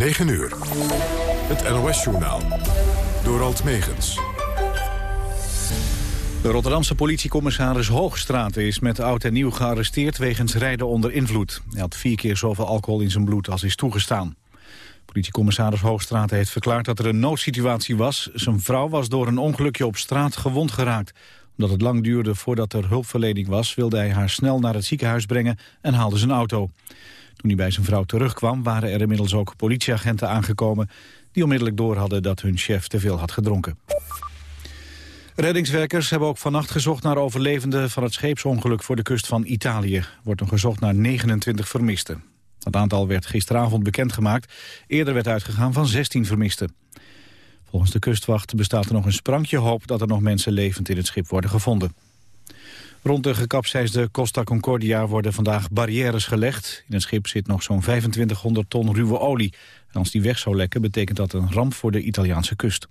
9 uur. Het NOS-journaal. Door Alt Megens. De Rotterdamse politiecommissaris Hoogstraat is met oud en nieuw gearresteerd wegens rijden onder invloed. Hij had vier keer zoveel alcohol in zijn bloed als is toegestaan. Politiecommissaris Hoogstraat heeft verklaard dat er een noodsituatie was. Zijn vrouw was door een ongelukje op straat gewond geraakt. Omdat het lang duurde voordat er hulpverlening was... wilde hij haar snel naar het ziekenhuis brengen en haalde zijn auto. Toen hij bij zijn vrouw terugkwam waren er inmiddels ook politieagenten aangekomen... die onmiddellijk door hadden dat hun chef te veel had gedronken. Reddingswerkers hebben ook vannacht gezocht naar overlevenden van het scheepsongeluk voor de kust van Italië. Wordt nog gezocht naar 29 vermisten. Het aantal werd gisteravond bekendgemaakt. Eerder werd uitgegaan van 16 vermisten. Volgens de kustwacht bestaat er nog een sprankje hoop dat er nog mensen levend in het schip worden gevonden. Rond de gekapseisde Costa Concordia worden vandaag barrières gelegd. In het schip zit nog zo'n 2500 ton ruwe olie. En als die weg zou lekken betekent dat een ramp voor de Italiaanse kust.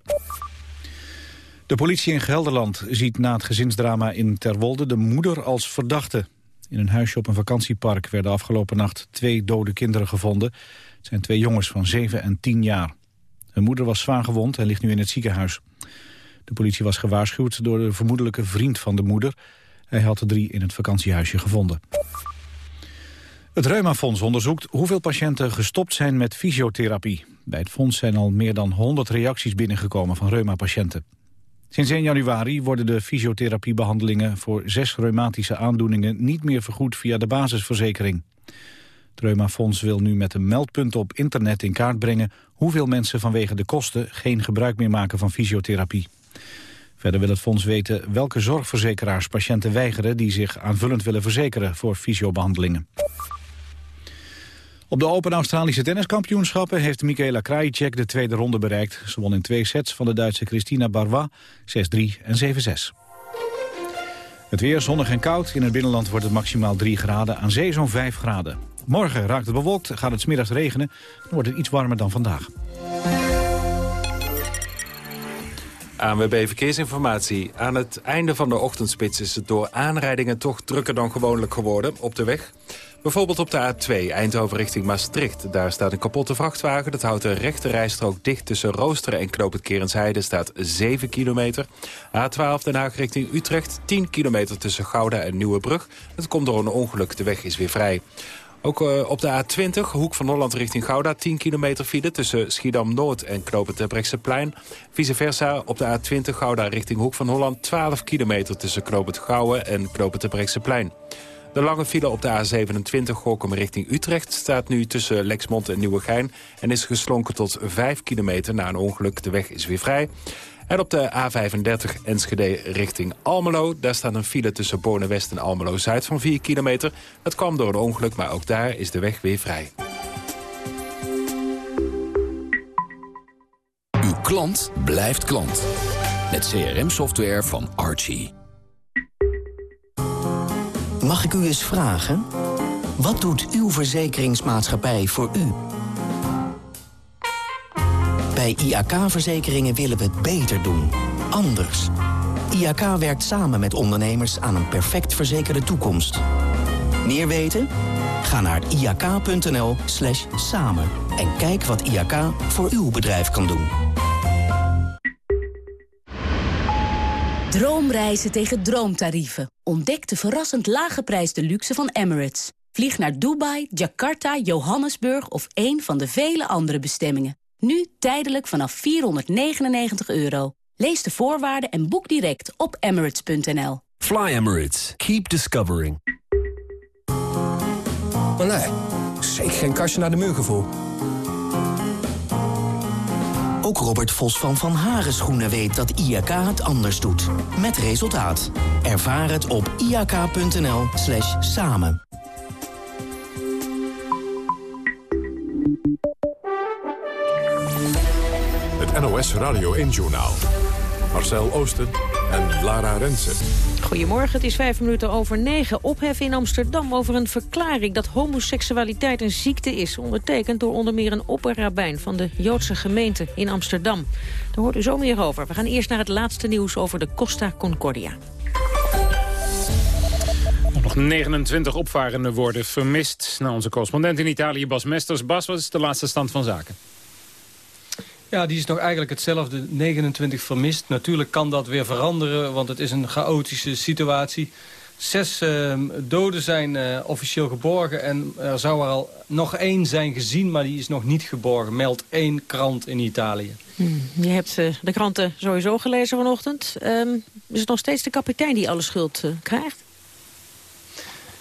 De politie in Gelderland ziet na het gezinsdrama in Terwolde de moeder als verdachte. In een huisje op een vakantiepark werden afgelopen nacht twee dode kinderen gevonden. Het zijn twee jongens van 7 en 10 jaar. Hun moeder was zwaar gewond en ligt nu in het ziekenhuis. De politie was gewaarschuwd door de vermoedelijke vriend van de moeder. Hij had de drie in het vakantiehuisje gevonden. Het Reumafonds onderzoekt hoeveel patiënten gestopt zijn met fysiotherapie. Bij het fonds zijn al meer dan 100 reacties binnengekomen van reumapatiënten. Sinds 1 januari worden de fysiotherapiebehandelingen voor zes reumatische aandoeningen niet meer vergoed via de basisverzekering. Het Reumafonds wil nu met een meldpunt op internet in kaart brengen hoeveel mensen vanwege de kosten geen gebruik meer maken van fysiotherapie. Verder wil het fonds weten welke zorgverzekeraars patiënten weigeren die zich aanvullend willen verzekeren voor fysiobehandelingen. Op de Open Australische Tenniskampioenschappen heeft Michaela Krajicek de tweede ronde bereikt. Ze won in twee sets van de Duitse Christina Barwa 6-3 en 7-6. Het weer zonnig en koud. In het binnenland wordt het maximaal 3 graden. Aan zee zo'n 5 graden. Morgen raakt het bewolkt, gaat het smiddags regenen. Dan wordt het iets warmer dan vandaag. ANWB Verkeersinformatie. Aan het einde van de ochtendspits is het door aanrijdingen toch drukker dan gewoonlijk geworden op de weg. Bijvoorbeeld op de A2 Eindhoven richting Maastricht. Daar staat een kapotte vrachtwagen. Dat houdt de rechte rijstrook dicht tussen Roosteren en Knoop het Kerensheide. staat 7 kilometer. A12 Den Haag richting Utrecht. 10 kilometer tussen Gouda en Nieuwebrug. Dat komt door een ongeluk. De weg is weer vrij. Ook uh, op de A20, hoek van Holland richting Gouda... 10 kilometer file tussen Schiedam-Noord en Knopen Terbrechtseplein. Vice versa op de A20 Gouda richting hoek van Holland... 12 kilometer tussen Knopen Gouwen en Knopen Terbrechtseplein. De lange file op de A27 Gorkum richting Utrecht... staat nu tussen Lexmond en Nieuwegein... en is geslonken tot 5 kilometer na een ongeluk. De weg is weer vrij. En op de A35 Enschede richting Almelo... daar staat een file tussen Borne-West en Almelo-Zuid van 4 kilometer. Dat kwam door een ongeluk, maar ook daar is de weg weer vrij. Uw klant blijft klant. Met CRM-software van Archie. Mag ik u eens vragen? Wat doet uw verzekeringsmaatschappij voor u? Bij IAK-verzekeringen willen we het beter doen. Anders. IAK werkt samen met ondernemers aan een perfect verzekerde toekomst. Meer weten? Ga naar iak.nl slash samen en kijk wat IAK voor uw bedrijf kan doen. Droomreizen tegen droomtarieven. Ontdek de verrassend lage prijs de luxe van Emirates. Vlieg naar Dubai, Jakarta, Johannesburg of een van de vele andere bestemmingen. Nu tijdelijk vanaf 499 euro. Lees de voorwaarden en boek direct op emirates.nl. Fly Emirates. Keep discovering. Maar nee, zeker geen kastje naar de muur gevoel. Ook Robert Vos van Van Haren Schoenen weet dat IAK het anders doet. Met resultaat. Ervaar het op iak.nl slash samen. Het NOS Radio 1-journaal. Marcel Oosten en Lara Rensen. Goedemorgen, het is vijf minuten over negen. Ophef in Amsterdam over een verklaring dat homoseksualiteit een ziekte is. Ondertekend door onder meer een opperrabijn van de Joodse gemeente in Amsterdam. Daar hoort u zo meer over. We gaan eerst naar het laatste nieuws over de Costa Concordia. Nog 29 opvarenden worden vermist. Naar onze correspondent in Italië, Bas Mesters. Bas, wat is de laatste stand van zaken? Ja, die is nog eigenlijk hetzelfde, 29 vermist. Natuurlijk kan dat weer veranderen, want het is een chaotische situatie. Zes uh, doden zijn uh, officieel geborgen en er zou er al nog één zijn gezien, maar die is nog niet geborgen. Meldt één krant in Italië. Hmm, je hebt uh, de kranten sowieso gelezen vanochtend. Um, is het nog steeds de kapitein die alle schuld uh, krijgt?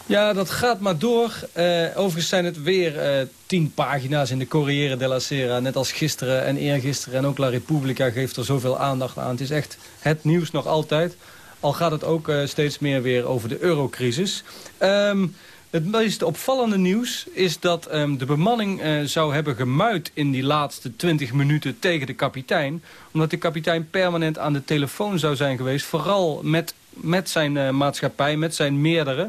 Ja, dat gaat maar door. Uh, overigens zijn het weer uh, tien pagina's in de Corriere della Sera. Net als gisteren en eergisteren. En ook La Repubblica geeft er zoveel aandacht aan. Het is echt het nieuws nog altijd. Al gaat het ook uh, steeds meer weer over de eurocrisis. Um, het meest opvallende nieuws is dat um, de bemanning zou hebben gemuid in die laatste 20 minuten tegen de kapitein. Omdat de kapitein permanent aan de telefoon zou zijn geweest. Vooral met, met zijn maatschappij, met zijn meerdere.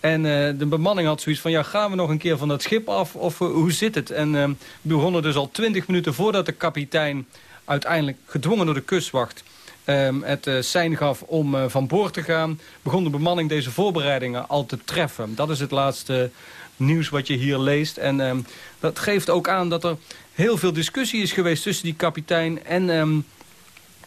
En uh, de bemanning had zoiets van, ja, gaan we nog een keer van dat schip af of uh, hoe zit het? En uh, begonnen dus al twintig minuten voordat de kapitein uiteindelijk gedwongen door de kustwacht het sein gaf om van boord te gaan, begon de bemanning deze voorbereidingen al te treffen. Dat is het laatste nieuws wat je hier leest. En dat geeft ook aan dat er heel veel discussie is geweest tussen die kapitein en... Um,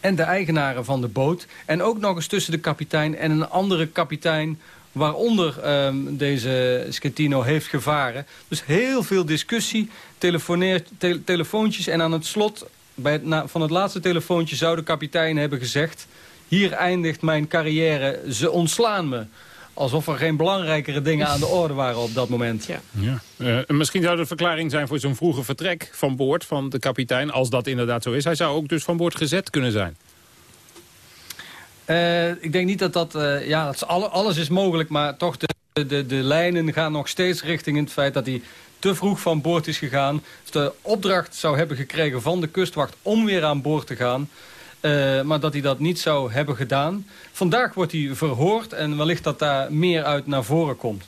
en de eigenaren van de boot. En ook nog eens tussen de kapitein en een andere kapitein waaronder um, deze Schettino heeft gevaren. Dus heel veel discussie, te telefoontjes en aan het slot bij het, na, van het laatste telefoontje zou de kapitein hebben gezegd... hier eindigt mijn carrière, ze ontslaan me. Alsof er geen belangrijkere dingen aan de orde waren op dat moment. Ja. ja. Uh, misschien zou de verklaring zijn voor zo'n vroege vertrek van boord van de kapitein... als dat inderdaad zo is. Hij zou ook dus van boord gezet kunnen zijn. Uh, ik denk niet dat dat... Uh, ja, dat alles is mogelijk, maar toch de, de, de lijnen gaan nog steeds richting het feit dat hij te vroeg van boord is gegaan. De opdracht zou hebben gekregen van de kustwacht om weer aan boord te gaan. Uh, maar dat hij dat niet zou hebben gedaan. Vandaag wordt hij verhoord en wellicht dat daar meer uit naar voren komt.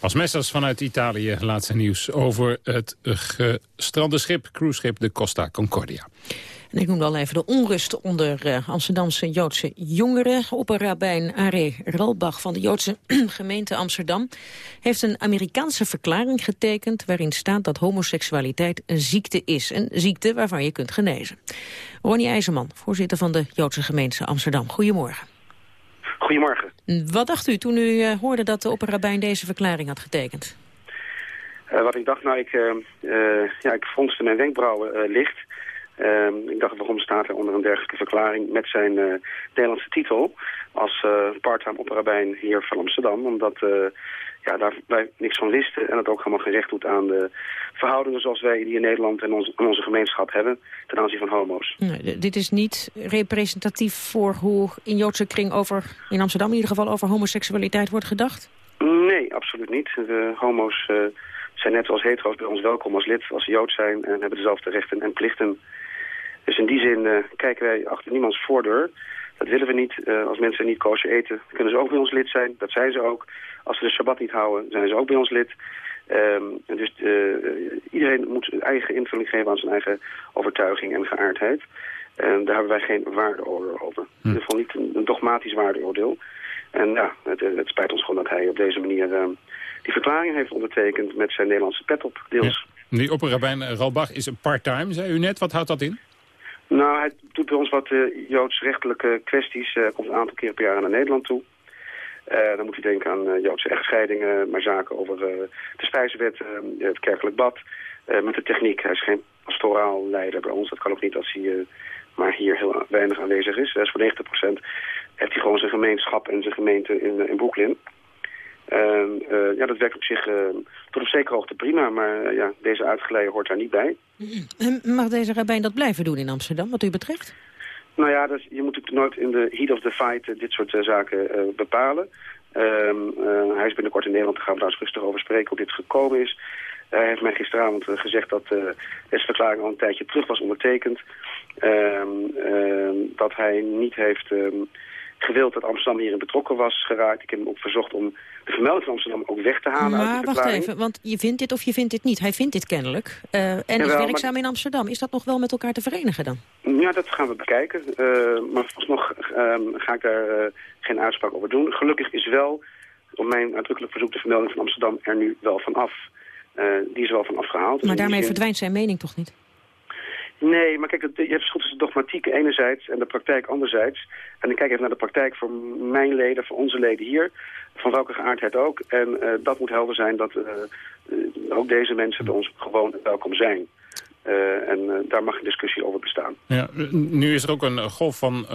Als Messers vanuit Italië laatste nieuws over het gestrande schip, cruiseschip de Costa Concordia. En ik noemde al even de onrust onder uh, Amsterdamse Joodse jongeren. Opperrabijn Are Ralbach van de Joodse gemeente Amsterdam... heeft een Amerikaanse verklaring getekend... waarin staat dat homoseksualiteit een ziekte is. Een ziekte waarvan je kunt genezen. Ronnie IJzerman, voorzitter van de Joodse gemeente Amsterdam. Goedemorgen. Goedemorgen. Wat dacht u toen u uh, hoorde dat de opperrabijn deze verklaring had getekend? Uh, wat ik dacht, nou, ik, ja, ik fronste mijn wenkbrauwen licht... Uh, ik dacht, waarom staat er onder een dergelijke verklaring met zijn uh, Nederlandse titel als uh, part-time opperrabijn hier van Amsterdam. Omdat uh, ja, daar wij niks van wisten en het ook helemaal gerecht doet aan de verhoudingen zoals wij die in Nederland en onze, onze gemeenschap hebben ten aanzien van homo's. Nee, dit is niet representatief voor hoe in Joodse kring over, in Amsterdam in ieder geval, over homoseksualiteit wordt gedacht? Nee, absoluut niet. De homo's zijn net zoals hetero's bij ons welkom als lid, als ze Jood zijn en hebben dezelfde rechten en plichten dus in die zin uh, kijken wij achter niemands voordeur. Dat willen we niet. Uh, als mensen niet kosher eten, kunnen ze ook bij ons lid zijn. Dat zijn ze ook. Als ze de Shabbat niet houden, zijn ze ook bij ons lid. Um, dus uh, iedereen moet zijn eigen invulling geven aan zijn eigen overtuiging en geaardheid. En daar hebben wij geen waardeoordeel over. Hm. In ieder geval niet een, dogmatisch waardeoordeel. En ja, het, het, spijt ons gewoon dat hij op deze manier uh, die verklaring heeft ondertekend met zijn Nederlandse pet op, deels. Ja. Die opperrabijn Ralbach is een part-time, zei u net. Wat houdt dat in? Nou, hij doet bij ons wat uh, joods-rechtelijke kwesties. Hij uh, komt een aantal keer per jaar naar Nederland toe. Uh, dan moet u denken aan Joodse echtscheidingen, maar zaken over de spijzenwet, het kerkelijk bad. met de techniek. Hij is geen pastoraal leider bij ons. Dat kan ook niet als hij maar hier heel weinig aanwezig is. Dus voor 90% heeft hij gewoon zijn gemeenschap en zijn gemeente in, in Brooklyn. Uh, ja, dat werkt op zich uh, tot op zekere hoogte prima, maar uh, ja, deze uitgeleide hoort daar niet bij. Mag deze rabbijn dat blijven doen in Amsterdam, wat u betreft? Nou ja, dus je moet natuurlijk nooit in de heat of the fight dit soort zaken bepalen. Ehm, hij is binnenkort in Nederland, daar gaan we daar eens rustig over spreken hoe dit gekomen is. Hij heeft mij gisteravond gezegd dat deze verklaring al een tijdje terug was ondertekend. Ehm, ehm, dat hij niet heeft gewild dat Amsterdam hierin betrokken was geraakt. Ik heb hem ook verzocht om de vermelding van Amsterdam ook weg te halen maar, uit de wacht even, want je vindt dit of je vindt dit niet. Hij vindt dit kennelijk. Uh, en Jawel, is werkzaam maar... in Amsterdam. Is dat nog wel met elkaar te verenigen dan? Ja, dat gaan we bekijken. Uh, maar vooralsnog uh, ga ik daar eh, geen uitspraak over doen. Gelukkig is wel, op mijn uitdrukkelijk verzoek, de vermelding van Amsterdam er nu wel van af. die is wel van afgehaald. Maar daarmee verdwijnt zijn mening toch niet? Nee, maar kijk, je hebt verschil tussen dogmatiek enerzijds en de praktijk anderzijds. En ik kijk even naar de praktijk voor mijn leden, voor onze leden hier, van welke geaardheid ook. En uh, dat moet helder zijn dat uh, uh, ook deze mensen bij ons gewoon welkom zijn. en daar mag een discussie over bestaan. Ja, nu is er ook een golf van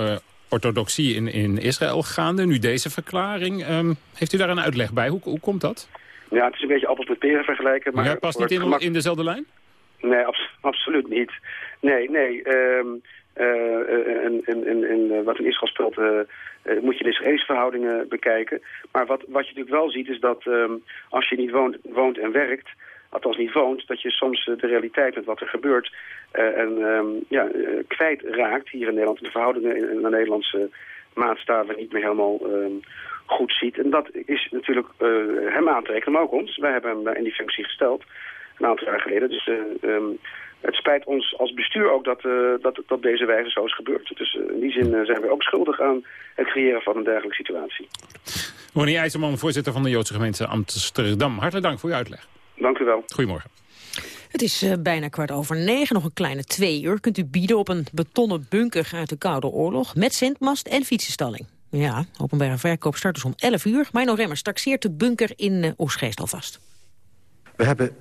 orthodoxie in, in Israël gaande. Nu deze verklaring. Um, heeft u daar een uitleg bij? Hoe, hoe komt dat? Ja, het is een beetje appels met peren vergelijken. Maar, maar past niet in, gemak... in dezelfde lijn? Nee, abs absoluut niet. Nee, nee. Um, uh, en, en, en, wat in Israël speelt, uh, moet je de Israëlische verhoudingen bekijken. Maar wat, wat je natuurlijk wel ziet is dat um, als je niet woont, woont en werkt, althans niet woont, dat je soms de realiteit met wat er gebeurt en um, ja, kwijtraakt hier in Nederland. De verhoudingen in, de Nederlandse maatstaven niet meer helemaal goed ziet. En dat is natuurlijk hem aantrekken, maar ook ons. Wij hebben hem in die functie gesteld een aantal jaar geleden. Dus um, het spijt ons als bestuur ook dat, uh, dat, dat deze wijze zo is gebeurd. Dus uh, in die zin uh, zijn we ook schuldig aan het creëren van een dergelijke situatie. Ronnie IJzerman, voorzitter van de Joodse gemeente Amsterdam. Hartelijk dank voor uw uitleg. Dank u wel. Goedemorgen. Het is uh, bijna kwart over negen, nog een kleine twee uur. Kunt u bieden op een betonnen bunker uit de Koude Oorlog... met zendmast en fietsenstalling. Ja, openbare verkoop start dus om 11 uur. Mino Remmers taxeert de bunker in uh, Oostgeest alvast. We hebben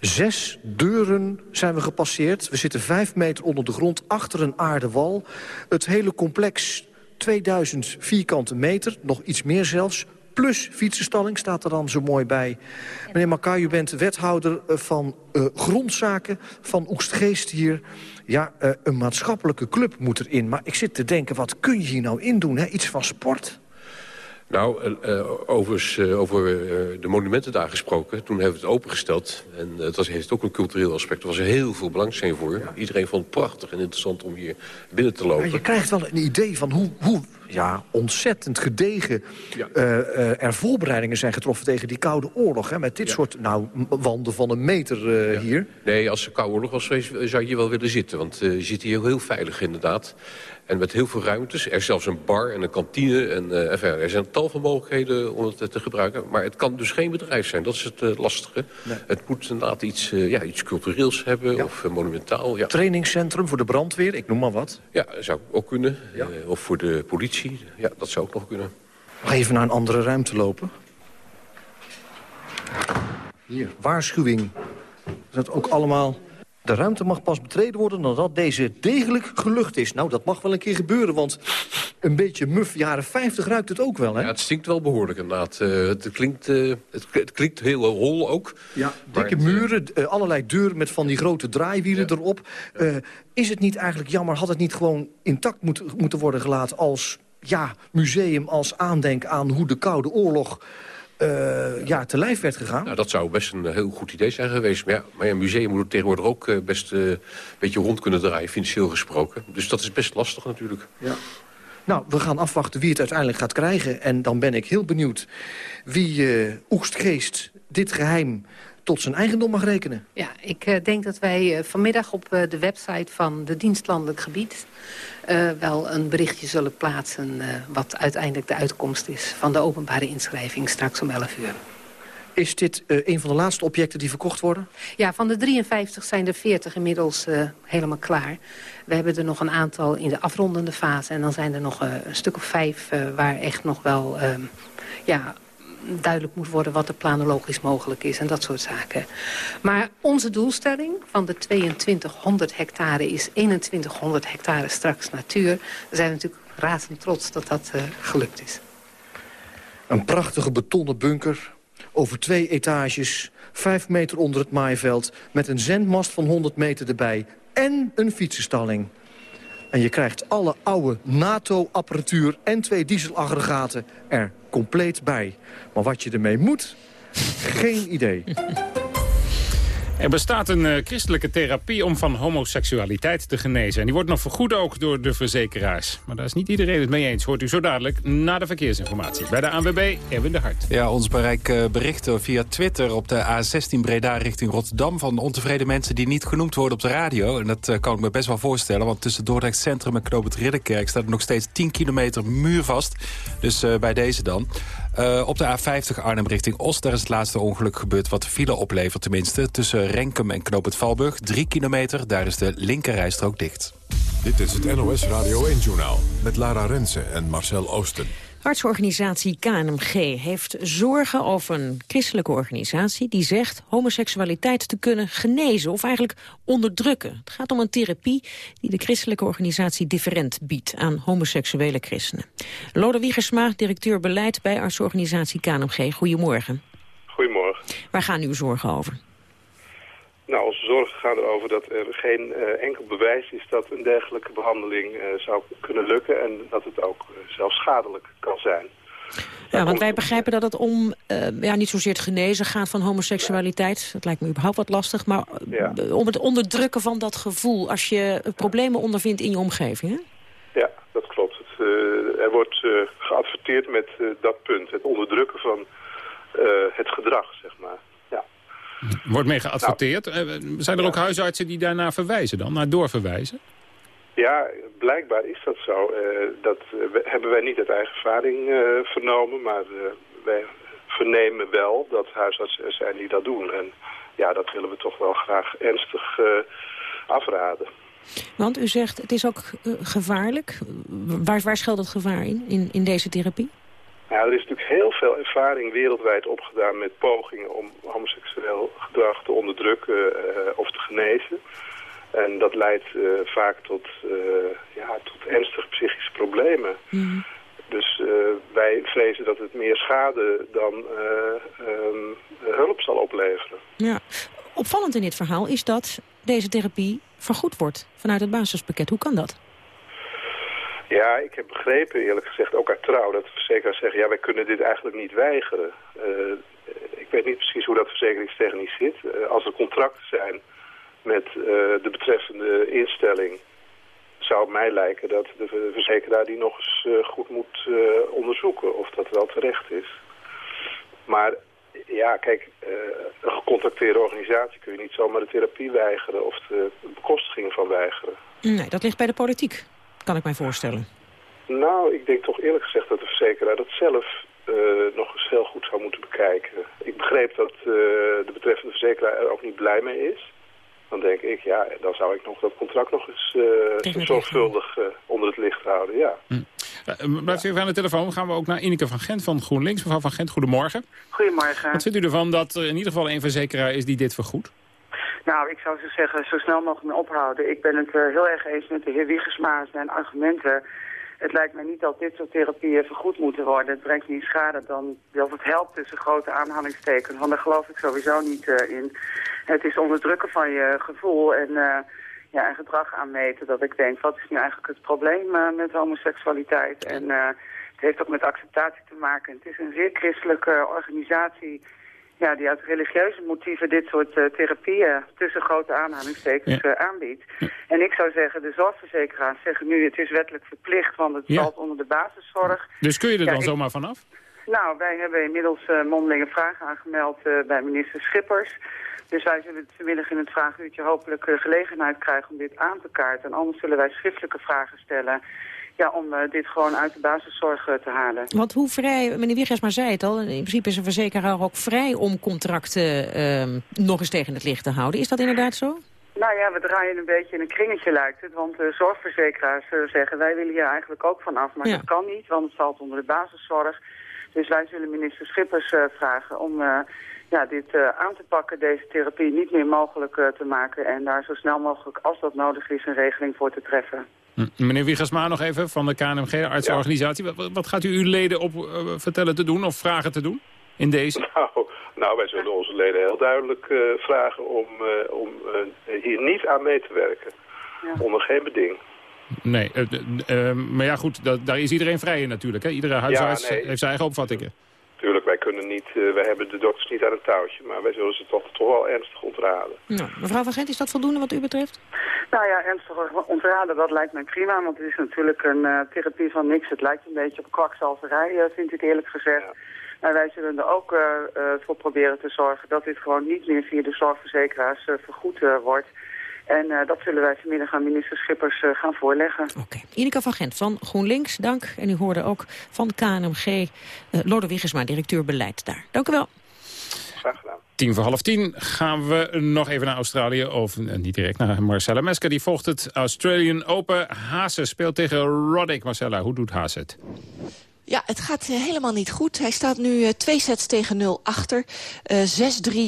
Zes deuren zijn we gepasseerd. We zitten vijf meter onder de grond, achter een aardewal. Het hele complex 2000 vierkante meter, nog iets meer zelfs. Plus fietsenstalling staat er dan zo mooi bij. Meneer Makar, u bent wethouder eh, van uh, grondzaken van Oestgeest hier. Ja, uh, een maatschappelijke club moet erin. Maar ik zit te denken, wat kun je hier nou in doen? Hè? Iets van sport? Nou, uh, overigens, uh, over de monumenten daar gesproken. Toen hebben we het opengesteld. En het was, heeft ook een cultureel aspect. Er was er heel veel belangstelling voor. Ja. Iedereen vond het prachtig en interessant om hier binnen te lopen. Ja, je krijgt wel een idee van hoe, hoe ja, ontzettend gedegen ja. er voorbereidingen zijn getroffen tegen die Koude Oorlog. Hè, met dit soort nou, wanden van een meter hier. Nee, als de Koude Oorlog was geweest, zou je hier wel willen zitten. Want je zit hier heel veilig inderdaad. En met heel veel ruimtes. Er is zelfs een bar en een kantine. En, uh, enfin, er zijn tal van mogelijkheden om het te gebruiken. Maar het kan dus geen bedrijf zijn. Dat is het uh, lastige. Nee. Het moet inderdaad iets, uh, ja, iets cultureels hebben ja. of monumentaal. Ja. Trainingscentrum voor de brandweer, ik noem maar wat. Ja, dat zou ook kunnen. Ja. of voor de politie. Ja, dat zou ook nog kunnen. Nog even naar een andere ruimte lopen. Hier, waarschuwing. Dat ook allemaal de ruimte mag pas betreden worden nadat deze degelijk gelucht is. Nou, dat mag wel een keer gebeuren, want een beetje muf jaren 50 ruikt het ook wel, hè? Ja, het stinkt wel behoorlijk inderdaad. Uh, het, klinkt, uh, het, het, klinkt heel hol ook. Ja, dikke het, muren, uh, allerlei deuren met van die grote draaiwielen ja. erop. is het niet eigenlijk jammer, had het niet gewoon intact moet, moeten worden gelaten... als ja, museum, als aandenk aan hoe de Koude Oorlog uh, ja, te lijf werd gegaan. Nou, dat zou best een heel goed idee zijn geweest. Maar ja, maar ja een museum moet tegenwoordig ook uh, best uh, een beetje rond kunnen draaien, financieel gesproken. Dus dat is best lastig natuurlijk. Ja. Nou, we gaan afwachten wie het uiteindelijk gaat krijgen. En dan ben ik heel benieuwd wie Oegstgeest dit geheim tot zijn eigendom mag rekenen. Ja, ik uh, denk dat wij uh, vanmiddag op uh, de website van de dienstlandelijk gebied... wel een berichtje zullen plaatsen wat uiteindelijk de uitkomst is... van de openbare inschrijving straks om 11 uur. Is dit een van de laatste objecten die verkocht worden? Ja, van de 53 zijn er 40 inmiddels helemaal klaar. We hebben er nog een aantal in de afrondende fase... en dan zijn er nog een stuk of vijf waar echt nog wel... Ehm, ja, duidelijk moet worden wat er planologisch mogelijk is en dat soort zaken. Maar onze doelstelling van de 2200 hectare is 2100 hectare straks natuur. We zijn natuurlijk razend trots dat dat uh, gelukt is. Een prachtige betonnen bunker over twee etages, vijf meter onder het maaiveld... met een zendmast van 100 meter erbij en een fietsenstalling. En je krijgt alle oude NATO-apparatuur en twee dieselaggregaten er compleet bij. Maar wat je ermee moet, geen idee. Er bestaat een uh, christelijke therapie om van homoseksualiteit te genezen. En die wordt nog vergoed ook door de verzekeraars. Maar daar is niet iedereen het mee eens. Hoort u zo dadelijk na de verkeersinformatie. Bij de ANWB, Erwin de Hart. Ja, ons bereik uh, berichten via Twitter op de A16 Breda richting Rotterdam... van ontevreden mensen die niet genoemd worden op de radio. En dat uh, kan ik me best wel voorstellen. Want tussen Dordrecht Centrum en Knoop het Ridderkerk... staat er nog steeds 10 kilometer muur vast. Dus bij deze dan. Uh, op de A50 Arnhem richting Oost, daar is het laatste ongeluk gebeurd... wat file oplevert tenminste. Tussen Renkum en Knoop het Valburg, 3 kilometer. Daar is de linkerrijstrook dicht. Dit is het NOS Radio 1-journaal met Lara Rensen en Marcel Oosten. Artsorganisatie KNMG heeft zorgen over een christelijke organisatie... die zegt homoseksualiteit te kunnen genezen of eigenlijk onderdrukken. Het gaat om een therapie die de christelijke organisatie Different biedt... aan homoseksuele christenen. Lode Wiegersma, directeur beleid bij artsorganisatie KNMG. Goedemorgen. Goedemorgen. Waar gaan uw zorgen over? Nou, onze zorgen gaan erover dat er geen uh, enkel bewijs is dat een dergelijke behandeling uh, zou kunnen lukken en dat het ook uh, zelfs schadelijk kan zijn. Ja, want wij begrijpen dat het om, ja, niet zozeer het genezen gaat van homoseksualiteit. Dat lijkt me überhaupt wat lastig, maar ja. om het onderdrukken van dat gevoel als je problemen ondervindt in je omgeving, hè? Ja, dat klopt. Het, er wordt geadverteerd met dat punt, het onderdrukken van het gedrag, zeg maar. Wordt mee geadverteerd. Nou, Zijn er ook huisartsen die daarna verwijzen dan, naar doorverwijzen? Ja, blijkbaar is dat zo. Uh, dat uh, hebben wij niet uit eigen ervaring uh, vernomen, maar wij vernemen wel dat huisartsen er zijn die dat doen. En ja, dat willen we toch wel graag ernstig afraden. Want u zegt, het is ook gevaarlijk. Waar, waar schuilt het gevaar in, in, in deze therapie? Nou, er is natuurlijk heel veel ervaring wereldwijd opgedaan met pogingen om homoseksueel gedrag te onderdrukken uh, of te genezen. En dat leidt uh, vaak tot, uh, ja, tot ernstige psychische problemen. Mm. Dus wij vrezen dat het meer schade dan um, hulp zal opleveren. Ja. Opvallend in dit verhaal is dat deze therapie vergoed wordt vanuit het basispakket. Hoe kan dat? Ja, ik heb begrepen eerlijk gezegd, ook uit trouw, dat de verzekeraars zeggen... ja, wij kunnen dit eigenlijk niet weigeren. Uh, ik weet niet precies hoe dat verzekeringstechnisch zit. Uh, als er contracten zijn met uh, de betreffende instelling... zou het mij lijken dat de verzekeraar die nog eens goed moet onderzoeken... of dat wel terecht is. Maar ja, kijk, een gecontacteerde organisatie kun je niet zomaar de therapie weigeren... of de bekostiging van weigeren. Nee, dat ligt bij de politiek kan ik mij voorstellen. Nou, ik denk toch eerlijk gezegd dat de verzekeraar dat zelf uh, nog eens heel goed zou moeten bekijken. Ik begreep dat uh, de betreffende verzekeraar er ook niet blij mee is. Dan denk ik, ja, dan zou ik nog dat contract nog eens uh, zorgvuldig onder het licht houden, ja. Hm. Blijft u even aan de telefoon. gaan we ook naar Ineke van Gent van GroenLinks. Mevrouw van Gent, goedemorgen. Goedemorgen. Wat vindt u ervan dat er in ieder geval een verzekeraar is die dit vergoedt? Nou, ik zou zo zeggen, zo snel mogelijk mee ophouden. Ik ben het uh, heel erg eens met de heer Wiegersma zijn argumenten. Het lijkt mij niet dat dit soort therapieën vergoed moeten worden. Het brengt niet schade dan dat het helpt tussen grote aanhalingstekens. Want daar geloof ik sowieso niet uh, in. Het is onderdrukken van je gevoel en, uh, ja, en gedrag aanmeten. Dat ik denk, wat is nu eigenlijk het probleem met homoseksualiteit? En het heeft ook met acceptatie te maken. Het is een zeer christelijke organisatie ja, die uit religieuze motieven dit soort uh, therapieën tussen grote aanhalingstekens uh, aanbiedt. En ik zou zeggen, de zorgverzekeraars zeggen nu het is wettelijk verplicht, want het valt onder de basiszorg. Dus kun je er dan zomaar vanaf? Nou, wij hebben inmiddels uh, mondelinge vragen aangemeld bij minister Schippers. Dus wij zullen vanmiddag in het vraaguurtje hopelijk gelegenheid krijgen om dit aan te kaarten. En anders zullen wij schriftelijke vragen stellen ja, om uh, dit gewoon uit de basiszorg uh, te halen. Want hoe vrij, meneer Wiegers maar zei het al... in principe is een verzekeraar ook vrij om contracten uh, nog eens tegen het licht te houden. Is dat inderdaad zo? Nou ja, we draaien een beetje in een kringetje lijkt het. Want de zorgverzekeraars zeggen, wij willen hier eigenlijk ook vanaf. Maar ja. dat kan niet, want het valt onder de basiszorg. Dus wij zullen minister Schippers vragen om ja, dit uh, aan te pakken, deze therapie niet meer mogelijk te maken... en daar zo snel mogelijk, als dat nodig is, een regeling voor te treffen. Hm. Meneer Wiegersma nog even van de KNMG, artsorganisatie. Wat, wat, gaat u uw leden op uh, vertellen te doen of vragen te doen in deze? Nou, nou wij zullen onze leden heel duidelijk uh, vragen om, uh, om hier niet aan mee te werken. Ja. Onder geen beding. Nee, maar ja goed, dat, daar is iedereen vrij in natuurlijk. Hè? Iedere huisarts ja, nee. heeft zijn eigen opvattingen. Niet, uh, wij hebben de dokters niet aan het touwtje, maar wij zullen ze toch, toch wel ernstig ontraden. Nou, mevrouw Van Gent, is dat voldoende wat u betreft? Nou ja, ernstig ontraden, dat lijkt mij prima, want het is natuurlijk een uh, therapie van niks. Het lijkt een beetje op kwakzalverij, uh, vind ik eerlijk gezegd. Ja. Maar wij zullen er ook voor proberen te zorgen dat dit gewoon niet meer via de zorgverzekeraars vergoed wordt. En uh, dat zullen wij vanmiddag aan minister Schippers uh, gaan voorleggen. Oké. Okay. Ineke van Gent van GroenLinks, dank. En u hoorde ook van KNMG, uh, Lorde Wiggersma, directeur beleid daar. Dank u wel. Graag gedaan. Tien voor half tien gaan we nog even naar Australië. Of niet direct naar Marcella Mesker. Die volgt het Australian Open. Haase speelt tegen Roddick. Marcella, hoe doet Haase het? Ja, het gaat uh, helemaal niet goed. Hij staat nu uh, twee sets tegen nul achter. Uh,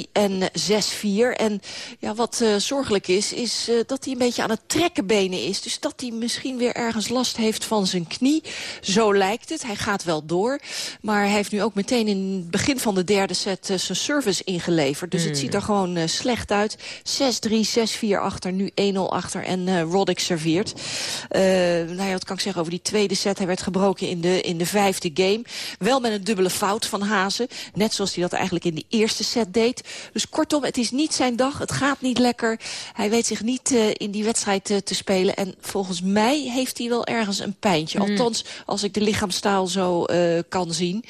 6-3 en 6-4. En ja, wat zorgelijk is, is dat hij een beetje aan het trekken benen is. Dus dat hij misschien weer ergens last heeft van zijn knie. Zo lijkt het. Hij gaat wel door. Maar hij heeft nu ook meteen in het begin van de derde set zijn service ingeleverd. Dus mm. het ziet er gewoon slecht uit. 6-3, 6-4 achter, nu 1-0 achter. En Roddick serveert. nou ja, wat kan ik zeggen over die tweede set? Hij werd gebroken in de, in de vijfde game. Wel met een dubbele fout van Hazen. Net zoals hij dat eigenlijk in de eerste set deed. Dus kortom, het is niet zijn dag. Het gaat niet lekker. Hij weet zich niet uh, in die wedstrijd uh, te spelen. En volgens mij heeft hij wel ergens een pijntje. Mm. Althans, als ik de lichaamstaal zo uh, kan zien.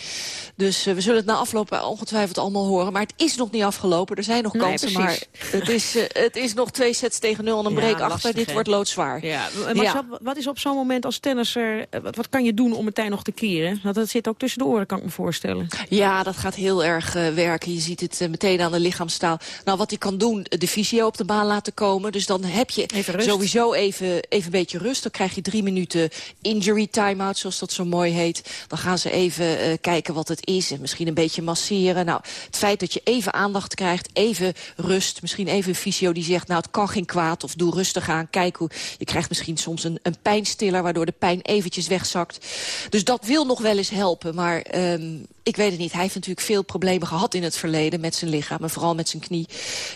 Dus we zullen het na afloop ongetwijfeld allemaal horen. Maar het is nog niet afgelopen. Er zijn nog nee, kansen. Maar het is, het is nog twee sets tegen nul en een ja, break lastig, achter. Dit he? wordt loodzwaar. Ja. Maar ja. wat is op zo'n moment als tennisser... Wat, wat kan je doen om het tij nog te keren? Want dat zit ook tussen de oren, kan ik me voorstellen. Ja, dat gaat heel erg uh, werken. Je ziet het uh, meteen aan de lichaamstaal. Nou, wat hij kan doen, de visio op de baan laten komen. Dus dan heb je sowieso even, even een beetje rust. Dan krijg je drie minuten injury time-out, zoals dat zo mooi heet. Dan gaan ze even uh, kijken wat het is en misschien een beetje masseren. Nou, het feit dat je even aandacht krijgt, even rust. Misschien even een visio die zegt, nou, het kan geen kwaad. Of doe rustig aan, kijk hoe... Je krijgt misschien soms een, een pijnstiller, waardoor de pijn eventjes wegzakt. Dus dat wil nog wel eens helpen. Maar um, ik weet het niet. Hij heeft natuurlijk veel problemen gehad in het verleden met zijn lichaam. En vooral met zijn knie.